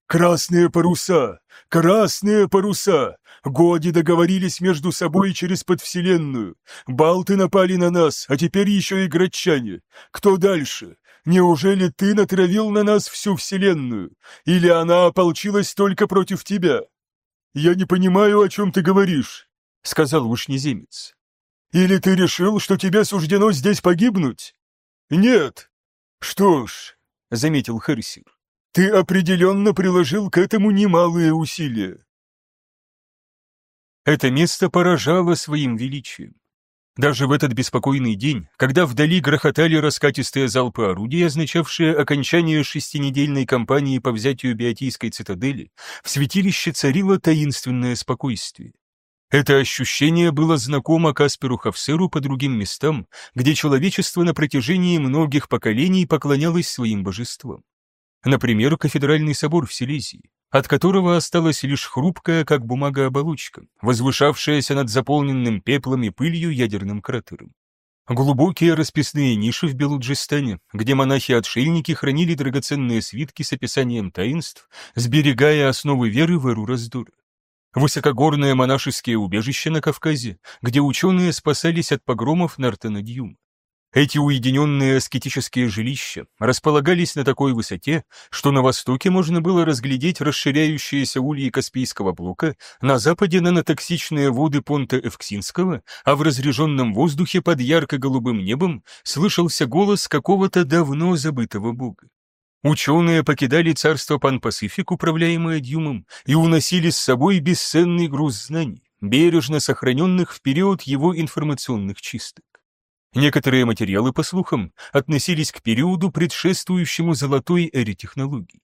S2: «Красные паруса! Красные паруса! Годи договорились между собой через подвселенную. Балты напали на нас, а теперь еще и грачане. Кто дальше? Неужели ты натравил на нас всю вселенную? Или она ополчилась только против тебя?» «Я не понимаю, о чем ты говоришь», — сказал вышнеземец. «Или ты решил, что тебе суждено здесь погибнуть?» «Нет». «Что ж», — заметил Херсир, ты определенно приложил к этому немалые усилия.
S1: Это место поражало своим величием. Даже в этот беспокойный день, когда вдали грохотали раскатистые залпы орудий, означавшие окончание шестинедельной кампании по взятию Биотийской цитадели, в святилище царило таинственное спокойствие. Это ощущение было знакомо Касперу Хавсеру по другим местам, где человечество на протяжении многих поколений поклонялось своим божествам. Например, кафедральный собор в Силезии, от которого осталась лишь хрупкая, как бумага, оболочка, возвышавшаяся над заполненным пеплом и пылью ядерным кратером. Глубокие расписные ниши в Белуджистане, где монахи-отшельники хранили драгоценные свитки с описанием таинств, сберегая основы веры в эру раздора. Высокогорные монашеские убежища на Кавказе, где ученые спасались от погромов Нартана Дьюма. Эти уединенные аскетические жилища располагались на такой высоте, что на востоке можно было разглядеть расширяющиеся ульи Каспийского блока, на западе нанотоксичные воды понта Эвксинского, а в разреженном воздухе под ярко-голубым небом слышался голос какого-то давно забытого бога. Ученые покидали царство Пан-Пасифик, управляемое Дьюмом, и уносили с собой бесценный груз знаний, бережно сохраненных в период его информационных чисток. Некоторые материалы, по слухам, относились к периоду, предшествующему золотой эре технологий.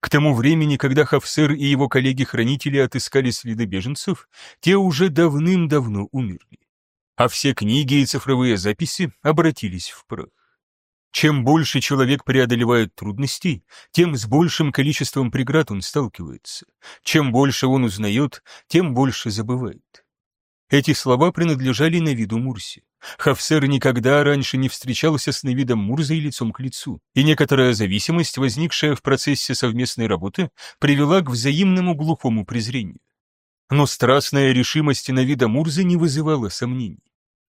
S1: К тому времени, когда Хафсер и его коллеги-хранители отыскали следы беженцев, те уже давным-давно умерли. А все книги и цифровые записи обратились в прах. Чем больше человек преодолевает трудностей, тем с большим количеством преград он сталкивается. Чем больше он узнает, тем больше забывает. Эти слова принадлежали Навиду Мурси. Хафсер никогда раньше не встречался с Навидом Мурзой лицом к лицу, и некоторая зависимость, возникшая в процессе совместной работы, привела к взаимному глухому презрению. Но страстная решимость Навида Мурзы не вызывала сомнений.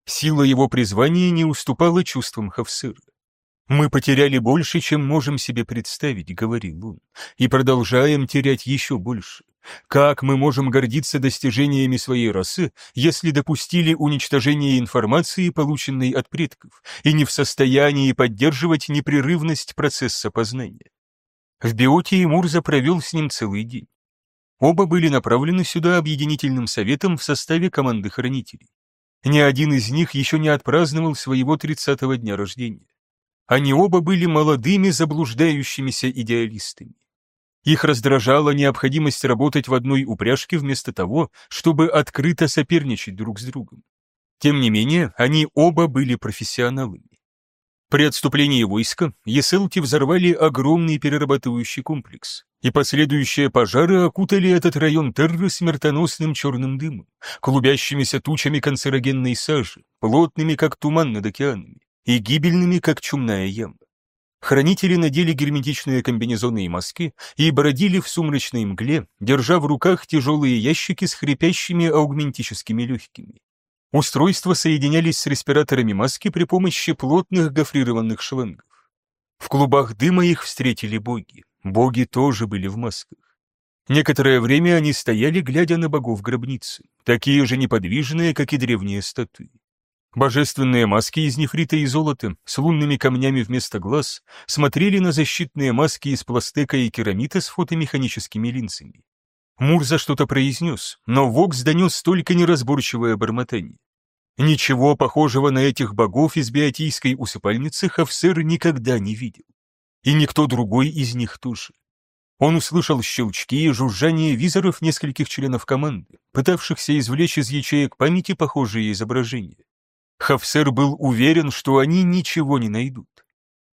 S1: Сила его призвания не уступала чувствам Хафсера. «Мы потеряли больше, чем можем себе представить», — говорил он, — «и продолжаем терять еще больше. Как мы можем гордиться достижениями своей расы, если допустили уничтожение информации, полученной от предков, и не в состоянии поддерживать непрерывность процесса познания?» В Биотии Мурза провел с ним целый день. Оба были направлены сюда объединительным советом в составе команды хранителей. Ни один из них еще не отпраздновал своего тридцатого дня рождения. Они оба были молодыми заблуждающимися идеалистами. Их раздражала необходимость работать в одной упряжке вместо того, чтобы открыто соперничать друг с другом. Тем не менее, они оба были профессионалами. При отступлении войска Еселти взорвали огромный перерабатывающий комплекс, и последующие пожары окутали этот район Терры смертоносным черным дымом, клубящимися тучами канцерогенной сажи, плотными, как туман над океанами и гибельными, как чумная яма. Хранители надели герметичные комбинезоны и маски и бродили в сумрачной мгле, держа в руках тяжелые ящики с хрипящими аугментическими легкими. Устройства соединялись с респираторами маски при помощи плотных гофрированных шлангов. В клубах дыма их встретили боги. Боги тоже были в масках. Некоторое время они стояли, глядя на богов гробницы, такие же неподвижные, как и древние статуи. Божественные маски из нефрита и золота с лунными камнями вместо глаз смотрели на защитные маски из пластека и керамита с фотомеханическими линзами. Мурза что-то произнес, но Вокс донес только неразборчивое бормотание. Ничего похожего на этих богов из биотийской усыпальницы Хавсер никогда не видел. И никто другой из них тоже. Он услышал щелчки и жужжание визоров нескольких членов команды, пытавшихся извлечь из ячеек памяти похожие изображения. Хафсер был уверен, что они ничего не найдут.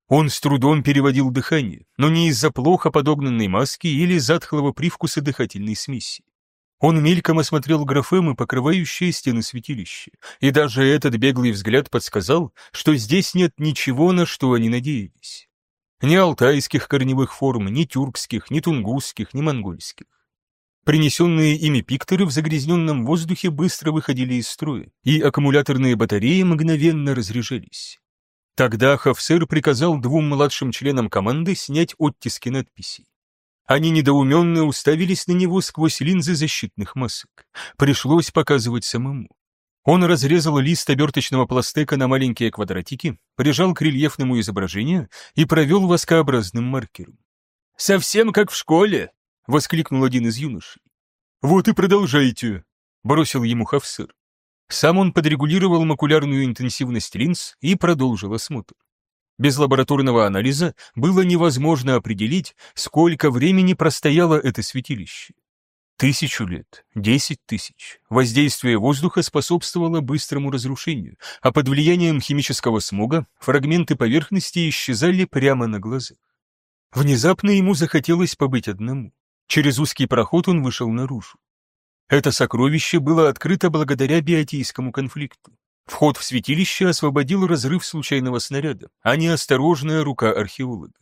S1: Он с трудом переводил дыхание, но не из-за плохо подогнанной маски или затхлого привкуса дыхательной смеси. Он мельком осмотрел графемы, покрывающие стены святилища, и даже этот беглый взгляд подсказал, что здесь нет ничего, на что они надеялись. Ни алтайских корневых форм, ни тюркских, ни тунгусских, ни монгольских. Принесенные ими пикторы в загрязненном воздухе быстро выходили из строя, и аккумуляторные батареи мгновенно разряжались. Тогда Хафсер приказал двум младшим членам команды снять оттиски надписей. Они недоуменно уставились на него сквозь линзы защитных масок. Пришлось показывать самому. Он разрезал лист оберточного пластека на маленькие квадратики, прижал к рельефному изображению и провел воскообразным маркером. «Совсем как в школе!» — воскликнул один из юношей. «Вот и продолжайте», — бросил ему Хавсыр. Сам он подрегулировал макулярную интенсивность линз и продолжил осмотр. Без лабораторного анализа было невозможно определить, сколько времени простояло это святилище. Тысячу лет, десять тысяч. Воздействие воздуха способствовало быстрому разрушению, а под влиянием химического смога фрагменты поверхности исчезали прямо на глазах. Внезапно ему захотелось побыть одному. Через узкий проход он вышел наружу. Это сокровище было открыто благодаря биотийскому конфликту. Вход в святилище освободил разрыв случайного снаряда, а не осторожная рука археолога.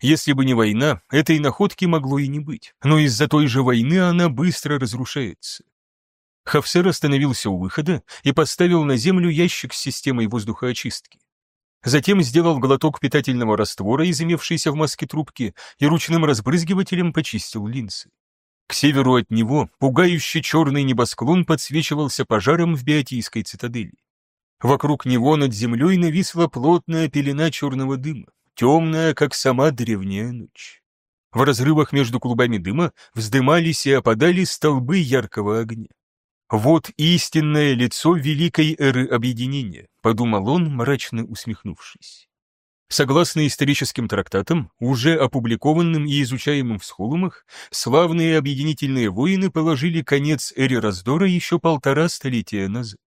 S1: Если бы не война, этой находки могло и не быть, но из-за той же войны она быстро разрушается. Хафсер остановился у выхода и поставил на землю ящик с системой воздухоочистки. Затем сделал глоток питательного раствора из в маске трубки и ручным разбрызгивателем почистил линзы. К северу от него пугающий черный небосклон подсвечивался пожаром в биотийской цитадели. Вокруг него над землей нависла плотная пелена черного дыма, темная, как сама древняя ночь. В разрывах между клубами дыма вздымались и опадали столбы яркого огня. «Вот истинное лицо великой эры объединения», — подумал он, мрачно усмехнувшись. Согласно историческим трактатам, уже опубликованным и изучаемым в схолумах, славные объединительные воины положили конец эре раздора еще полтора столетия назад.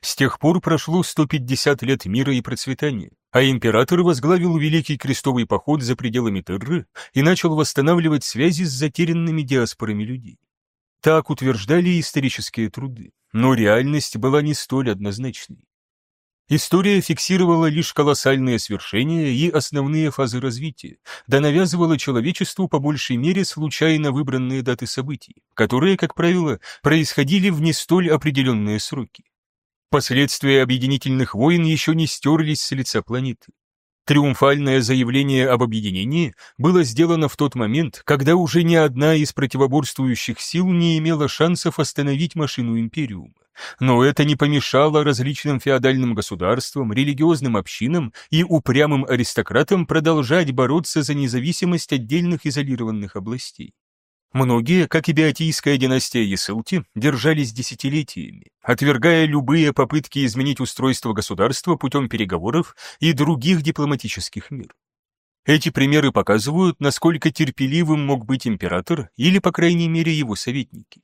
S1: С тех пор прошло 150 лет мира и процветания, а император возглавил Великий Крестовый поход за пределами Терры и начал восстанавливать связи с затерянными диаспорами людей. Так утверждали исторические труды, но реальность была не столь однозначной. История фиксировала лишь колоссальные свершения и основные фазы развития, да навязывала человечеству по большей мере случайно выбранные даты событий, которые, как правило, происходили в не столь определенные сроки. Последствия объединительных войн еще не стерлись с лица планеты. Триумфальное заявление об объединении было сделано в тот момент, когда уже ни одна из противоборствующих сил не имела шансов остановить машину Империума. Но это не помешало различным феодальным государствам, религиозным общинам и упрямым аристократам продолжать бороться за независимость отдельных изолированных областей. Многие, как и биотийская династия Есылти, держались десятилетиями, отвергая любые попытки изменить устройство государства путем переговоров и других дипломатических мер. Эти примеры показывают, насколько терпеливым мог быть император или, по крайней мере, его советники.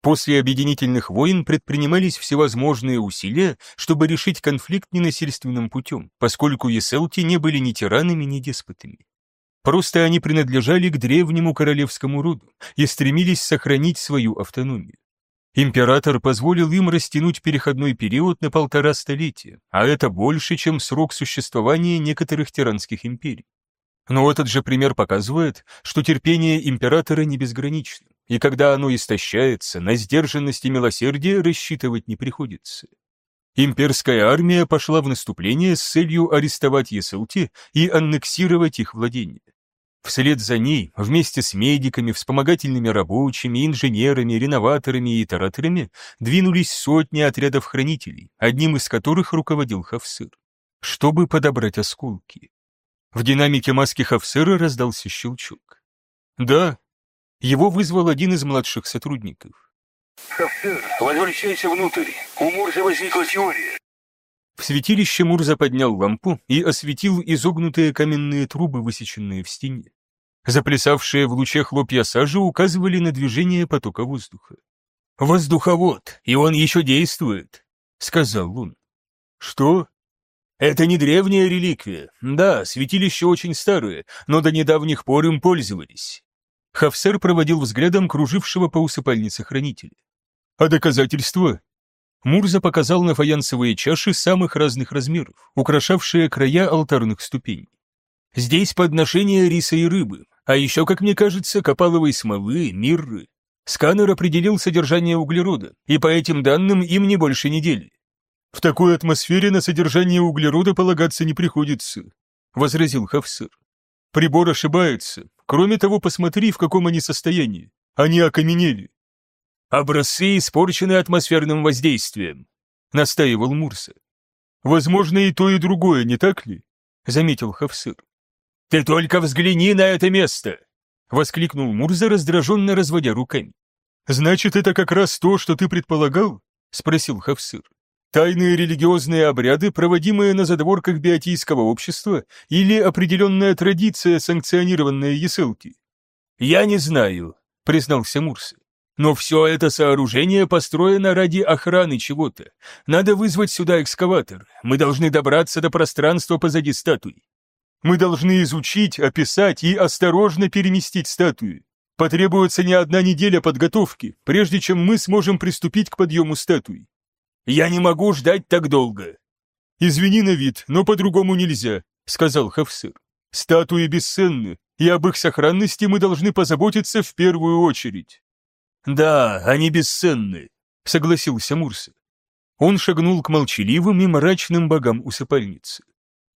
S1: После объединительных войн предпринимались всевозможные усилия, чтобы решить конфликт ненасильственным путем, поскольку Еселти не были ни тиранами, ни деспотами. Просто они принадлежали к древнему королевскому роду и стремились сохранить свою автономию. Император позволил им растянуть переходной период на полтора столетия, а это больше, чем срок существования некоторых тиранских империй. Но этот же пример показывает, что терпение императора не безгранично, и когда оно истощается, на сдержанность и милосердие рассчитывать не приходится. Имперская армия пошла в наступление с целью арестовать Есылти и аннексировать их владения. Вслед за ней, вместе с медиками, вспомогательными рабочими, инженерами, реноваторами и тараторами, двинулись сотни отрядов хранителей, одним из которых руководил Хавсыр, чтобы подобрать осколки. В динамике маски Хавсыра раздался щелчок. «Да». Его вызвал один из младших сотрудников.
S3: «Хавсыр, возвращайся внутрь. У Мурза возникла теория».
S1: В святилище Мурза поднял лампу и осветил изогнутые каменные трубы, высеченные в стене. Заплясавшие в луче хлопья сажи указывали на движение потока воздуха. «Воздуховод, и он еще действует», — сказал он. «Что?» «Это не древняя реликвия. Да, святилище очень старое, но до недавних пор им пользовались». Хавсер проводил взглядом кружившего по усыпальнице хранителя. «А доказательства?» Мурза показал на фаянсовые чаши самых разных размеров, украшавшие края алтарных ступеней. Здесь подношение риса и рыбы, а еще, как мне кажется, копаловой смолы, мирры. Сканер определил содержание углерода, и по этим данным им не больше недели.
S2: «В такой атмосфере на содержание углерода полагаться не приходится», — возразил Хавсыр. «Прибор ошибается. Кроме того, посмотри, в каком они состоянии. Они окаменели».
S1: «Образцы испорчены атмосферным воздействием», — настаивал Мурса.
S2: «Возможно, и то, и другое, не так ли?» — заметил Хавсыр.
S1: «Ты только взгляни на это место!» — воскликнул Мурза, раздраженно разводя руками.
S2: «Значит, это как раз то, что ты предполагал?» — спросил Хавсыр. «Тайные религиозные обряды, проводимые на задворках биотийского общества, или определенная традиция, санкционированная Еселки?»
S1: «Я не знаю», — признался Мурса. «Но все это сооружение построено ради охраны чего-то. Надо вызвать сюда экскаватор. Мы должны добраться до пространства позади статуи.
S2: Мы должны изучить, описать и осторожно переместить статуи. Потребуется не одна неделя подготовки, прежде чем мы сможем приступить к подъему статуи.
S1: Я не могу ждать так долго.
S2: Извини на вид, но по-другому нельзя, сказал Хавсыр. Статуи бесценны, и об их сохранности мы должны позаботиться в первую очередь.
S1: Да, они бесценны, согласился Мурса. Он шагнул к молчаливым и мрачным богам усыпальницы.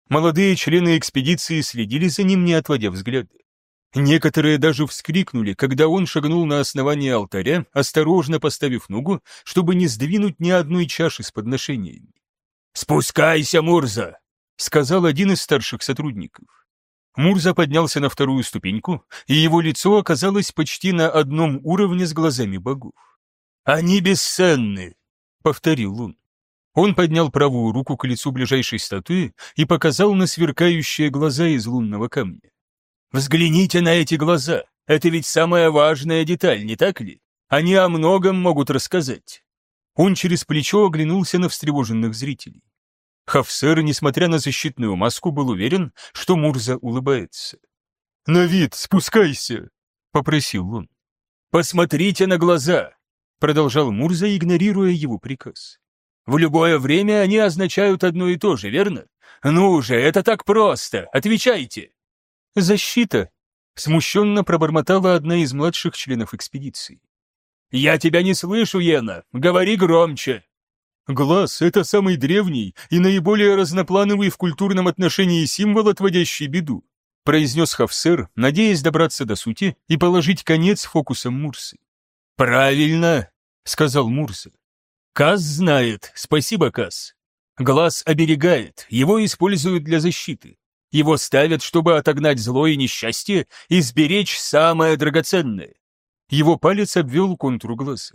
S1: Молодые члены экспедиции следили за ним, не отводя взгляда. Некоторые даже вскрикнули, когда он шагнул на основание алтаря, осторожно поставив ногу, чтобы не сдвинуть ни одной чаши с подношениями. «Спускайся, Мурза!» — сказал один из старших сотрудников. Мурза поднялся на вторую ступеньку, и его лицо оказалось почти на одном уровне с глазами богов. «Они бесценны!» — повторил он. Он поднял правую руку к лицу ближайшей статуи и показал на сверкающие глаза из лунного камня. «Взгляните на эти глаза! Это ведь самая важная деталь, не так ли? Они о многом могут рассказать». Он через плечо оглянулся на встревоженных зрителей. Хафсер, несмотря на защитную маску, был уверен, что Мурза улыбается.
S2: «На вид, спускайся!» — попросил он.
S1: «Посмотрите на глаза!» — продолжал Мурза, игнорируя его приказ. В любое время они означают одно и то же, верно? Ну же, это так просто, отвечайте. Защита, смущенно пробормотала одна из младших членов экспедиции. Я тебя не слышу, Йена, говори громче.
S2: Глаз — это самый древний и наиболее разноплановый в культурном отношении символ, отводящий беду, произнес Хавсер, надеясь добраться до сути и положить конец фокусам Мурсы.
S1: «Правильно», — сказал Мурса. Каз знает, спасибо, Каз. Глаз оберегает, его используют для защиты. Его ставят, чтобы отогнать зло и несчастье и сберечь самое драгоценное. Его палец обвел контур глаза.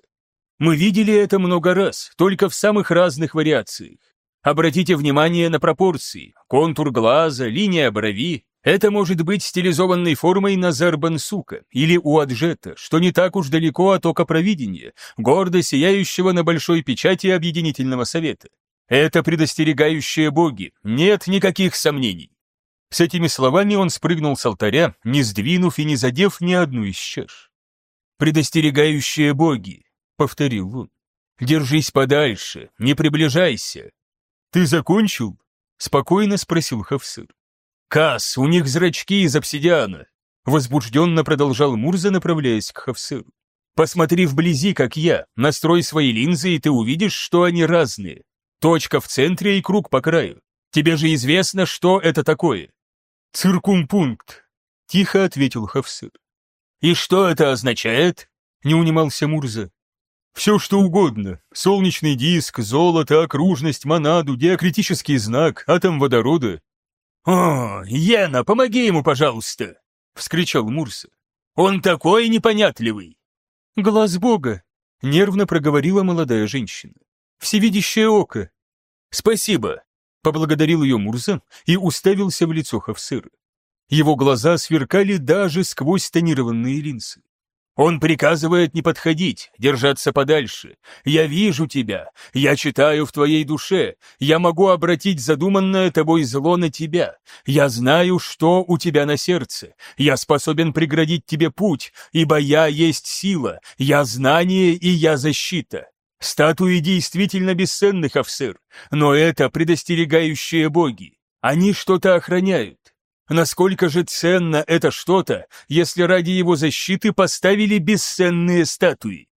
S1: Мы видели это много раз, только в самых разных вариациях. Обратите внимание на пропорции. Контур глаза, линия брови, это может быть стилизованной формой Назар Бансука или Уаджета, что не так уж далеко от ока провидения, гордо сияющего на большой печати Объединительного Совета. Это предостерегающие боги, нет никаких сомнений. С этими словами он спрыгнул с алтаря, не сдвинув и не задев ни одну из чаш. «Предостерегающие боги», — повторил он. «Держись подальше, не приближайся».
S2: «Ты закончил?»
S1: — спокойно спросил Хавсыр. «Касс, у них зрачки из обсидиана!» Возбужденно продолжал Мурза, направляясь к Хавсыру. «Посмотри вблизи, как я, настрой свои линзы, и ты увидишь, что они разные. Точка в центре и круг по краю. Тебе же известно, что это такое».
S2: «Циркумпункт», — тихо ответил Хавсыр.
S1: «И что это означает?» — не унимался Мурза.
S2: «Все, что угодно. Солнечный диск, золото, окружность, монаду, диакритический знак, атом водорода.
S1: «О, Йена, помоги ему, пожалуйста!» — вскричал Мурса. «Он такой непонятливый!» «Глаз Бога!» — нервно проговорила молодая женщина. «Всевидящее око!» «Спасибо!» — поблагодарил ее Мурса и уставился в лицо Хавсыра. Его глаза сверкали даже сквозь тонированные линзы. Он приказывает не подходить, держаться подальше. Я вижу тебя, я читаю в твоей душе, я могу обратить задуманное тобой зло на тебя. Я знаю, что у тебя на сердце. Я способен преградить тебе путь, ибо я есть сила, я знание и я защита. Статуи действительно бесценны, Хавсыр, но это предостерегающие боги. Они что-то охраняют. Насколько же ценно это что-то, если ради его защиты поставили бесценные статуи?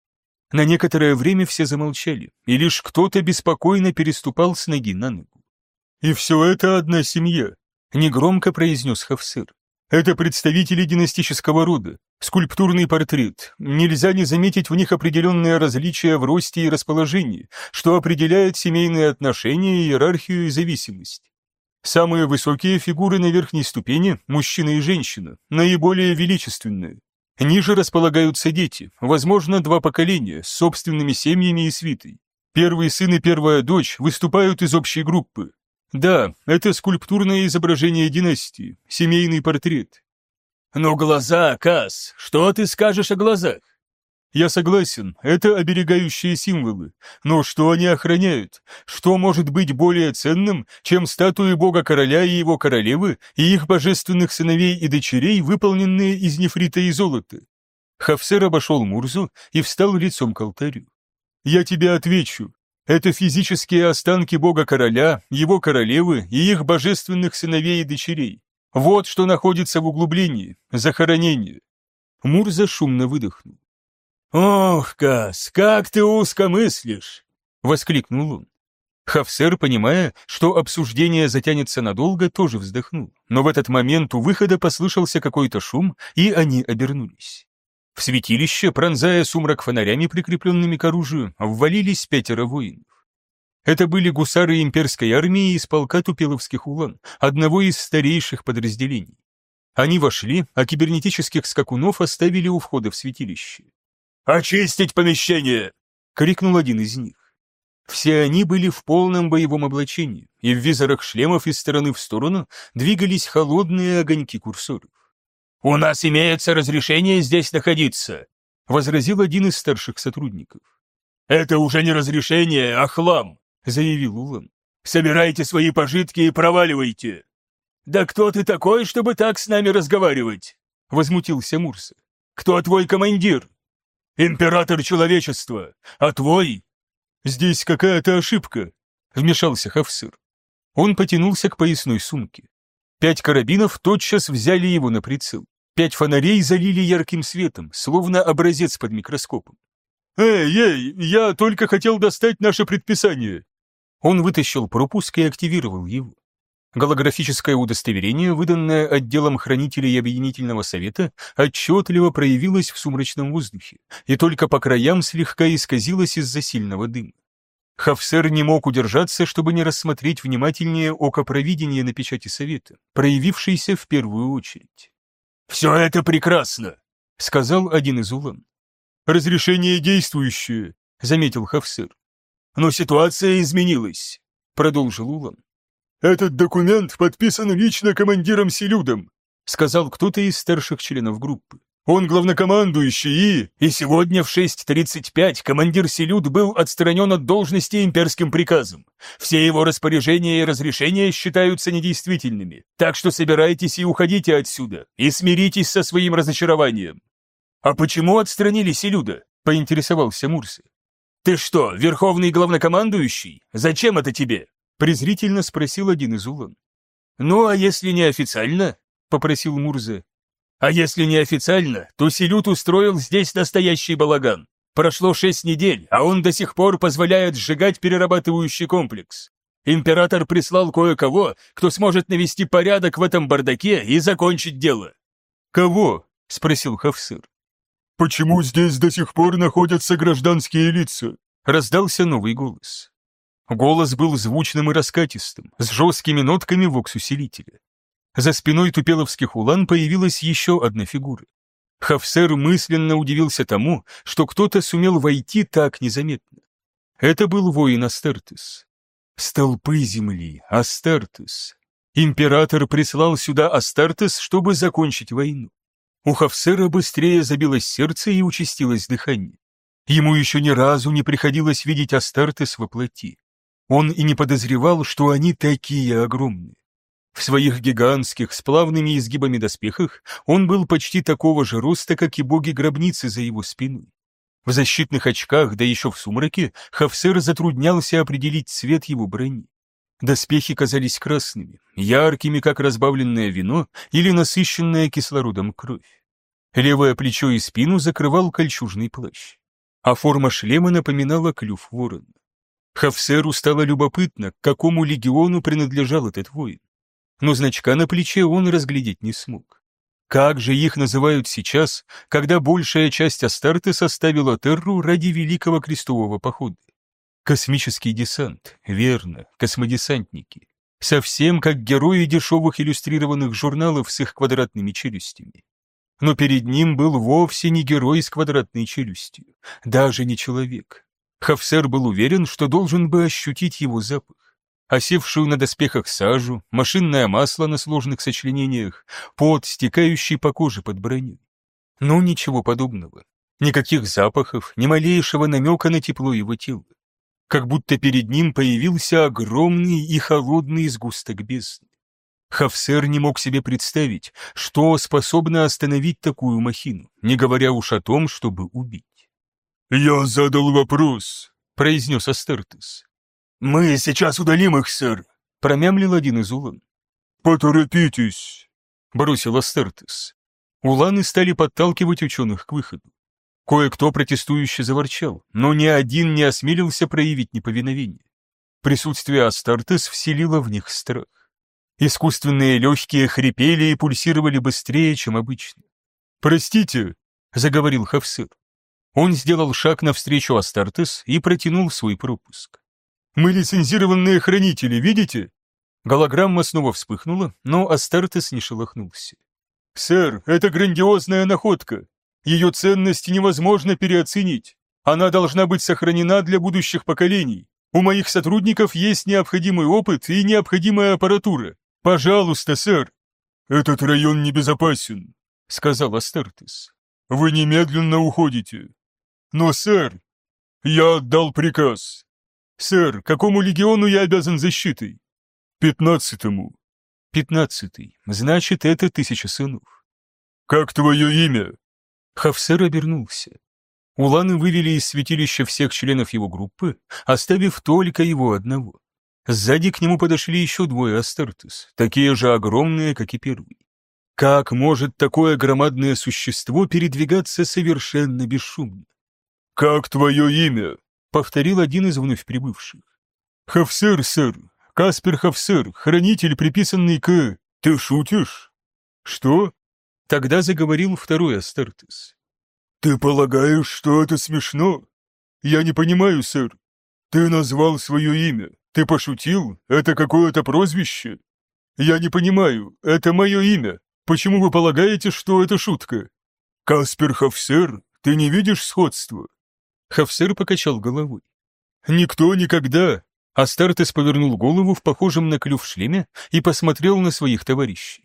S1: На некоторое время все замолчали, и лишь кто-то беспокойно переступал с ноги на ногу.
S2: «И все это одна семья», — негромко произнес Хавсыр. «Это представители династического рода, скульптурный портрет. Нельзя не заметить в них определенные различия в росте и расположении, что определяет семейные отношения, иерархию и зависимость. Самые высокие фигуры на верхней ступени – мужчина и женщина, наиболее величественные. Ниже располагаются дети, возможно, два поколения, с собственными семьями и свитой. Первый сын и первая дочь выступают из общей группы. Да, это скульптурное изображение династии, семейный портрет.
S1: Но глаза, Кас, что ты скажешь о глазах?
S2: Я согласен, это оберегающие символы. Но что они охраняют? Что может быть более ценным, чем статуи бога-короля и его королевы и их божественных сыновей и дочерей, выполненные из нефрита и золота? Хафсер обошел Мурзу и встал лицом к алтарю. Я тебе отвечу. Это физические останки бога-короля, его королевы и их божественных сыновей и дочерей. Вот что находится в углублении, захоронение. Мурза шумно выдохнул.
S1: «Ох, Кас, как ты узко мыслишь!» — воскликнул он.
S2: Хафсер, понимая, что обсуждение затянется надолго, тоже вздохнул, но в этот момент у выхода послышался какой-то шум, и они обернулись. В святилище, пронзая сумрак фонарями, прикрепленными к оружию, ввалились пятеро воинов. Это были гусары имперской армии из полка Тупеловских улан, одного из старейших подразделений. Они вошли, а кибернетических скакунов оставили у входа в святилище.
S1: «Очистить помещение!» — крикнул один из них.
S2: Все они были в полном боевом облачении, и в визорах шлемов из стороны в сторону двигались холодные огоньки курсоров.
S1: «У нас имеется разрешение здесь находиться», — возразил один из старших сотрудников. «Это уже не разрешение, а хлам», — заявил Улан. «Собирайте свои пожитки и проваливайте». «Да кто ты такой, чтобы так с нами разговаривать?» — возмутился Мурса. «Кто твой командир?» «Император человечества! А твой?»
S2: «Здесь какая-то ошибка», — вмешался Хавсыр. Он потянулся к поясной сумке. Пять карабинов тотчас взяли его на прицел. Пять фонарей залили ярким светом, словно образец под микроскопом. «Эй, эй, я только хотел достать наше предписание!» Он вытащил пропуск и активировал его. Голографическое удостоверение, выданное отделом хранителей объединительного совета, отчетливо проявилось в сумрачном воздухе, и только по краям слегка исказилось из-за сильного дыма. Хафсер не мог удержаться, чтобы не рассмотреть внимательнее око провидения на печати совета, проявившейся в первую очередь.
S1: «Все это прекрасно!»
S2: — сказал один из улан. «Разрешение действующее», — заметил Хафсер.
S1: «Но ситуация изменилась», — продолжил Улан.
S2: «Этот документ подписан лично командиром Селюдом», сказал кто-то из старших членов группы. «Он главнокомандующий и...»
S1: «И сегодня в 6.35 командир Селюд был отстранен от должности имперским приказом. Все его распоряжения и разрешения считаются недействительными, так что собирайтесь и уходите отсюда, и смиритесь со своим разочарованием». «А почему отстранили Селюда?» — поинтересовался Мурси. «Ты что, верховный главнокомандующий? Зачем это тебе?»
S2: Презрительно спросил один из улан.
S1: «Ну, а если не официально?» — попросил Мурзе. «А если не официально, то Селют устроил здесь настоящий балаган. Прошло шесть недель, а он до сих пор позволяет сжигать перерабатывающий комплекс. Император прислал кое-кого, кто сможет навести порядок в этом бардаке и закончить дело».
S2: «Кого?» — спросил Хавсыр. «Почему здесь до сих пор находятся гражданские лица?» — раздался новый голос. Голос был звучным и раскатистым, с жесткими нотками вокс-усилителя. За спиной тупеловских улан появилась еще одна фигура. Хафсер мысленно удивился тому, что кто-то сумел войти так незаметно. Это был воин Астертес. Столпы земли, Астертес. Император прислал сюда Астартес, чтобы закончить войну. У Хафсера быстрее забилось сердце и участилось дыхание. Ему еще ни разу не приходилось видеть Астартес во плоти. Он и не подозревал, что они такие огромные. В своих гигантских, с плавными изгибами доспехах он был почти такого же роста, как и боги-гробницы за его спиной. В защитных очках, да еще в сумраке, Хафсер затруднялся определить цвет его брони.
S1: Доспехи казались красными, яркими, как разбавленное вино или насыщенная кислородом кровь. Левое плечо и спину закрывал кольчужный плащ, а форма шлема напоминала клюв ворона. Хафсеру стало любопытно, к какому легиону принадлежал этот воин. Но значка на плече он разглядеть не смог. Как же их называют сейчас, когда большая часть Астарты составила Терру ради Великого Крестового Похода? Космический десант, верно, космодесантники. Совсем как герои дешевых иллюстрированных журналов с их квадратными челюстями. Но перед ним был вовсе не герой с квадратной челюстью, даже не человек. Хафсер был уверен, что должен бы ощутить его запах. Осевшую на доспехах сажу, машинное масло на сложных сочленениях, пот, стекающий по коже под броней. Но ничего подобного. Никаких запахов, ни малейшего намека на тепло его тела. Как будто перед ним появился огромный и холодный сгусток бездны. Хафсер не мог себе представить, что способно остановить такую махину, не говоря уж о том, чтобы убить.
S2: «Я задал вопрос», —
S1: произнес Астертес.
S2: «Мы сейчас удалим их, сэр», —
S1: промямлил один из улан.
S2: «Поторопитесь», —
S1: бросил Астертес. Уланы стали подталкивать ученых к выходу. Кое-кто протестующе заворчал, но ни один не осмелился проявить неповиновение. Присутствие Астартес вселило в них страх. Искусственные легкие хрипели и пульсировали быстрее, чем обычно. «Простите», — заговорил Хавсыр. Он сделал шаг навстречу Астартес и протянул свой пропуск. «Мы лицензированные хранители, видите?» Голограмма снова вспыхнула, но Астартес не шелохнулся. «Сэр, это грандиозная находка. Ее ценность невозможно переоценить. Она должна быть сохранена для будущих поколений. У моих сотрудников есть необходимый опыт и необходимая аппаратура. «Пожалуйста, сэр!»
S2: «Этот район небезопасен», — сказал Астартес. «Вы немедленно уходите». «Но, сэр...» «Я отдал приказ».
S1: «Сэр, какому легиону я обязан защитой?»
S2: «Пятнадцатому».
S1: «Пятнадцатый. Значит, это тысяча сынов».
S2: «Как твое имя?»
S1: Хафсер обернулся. Уланы вывели из святилища всех членов его группы, оставив только его одного. Сзади к нему подошли еще двое Астартес, такие же огромные, как и первый. Как может такое громадное существо передвигаться совершенно бесшумно?
S2: «Как твое имя?»
S1: — повторил один из вновь прибывших.
S2: «Хафсер, сэр. Каспер Хафсер, хранитель, приписанный к...» «Ты шутишь?»
S1: «Что?» Тогда заговорил второй Астартес.
S2: «Ты полагаешь, что это смешно?»
S1: «Я не понимаю, сэр».
S2: «Ты назвал свое имя. Ты пошутил? Это какое-то прозвище?
S1: Я не понимаю, это мое имя. Почему вы полагаете, что это шутка?
S2: Каспер Хафсер, ты не видишь сходства?
S1: Хафсер покачал головой. Никто никогда. Астартес повернул голову в похожем на клюв шлеме и посмотрел на своих товарищей.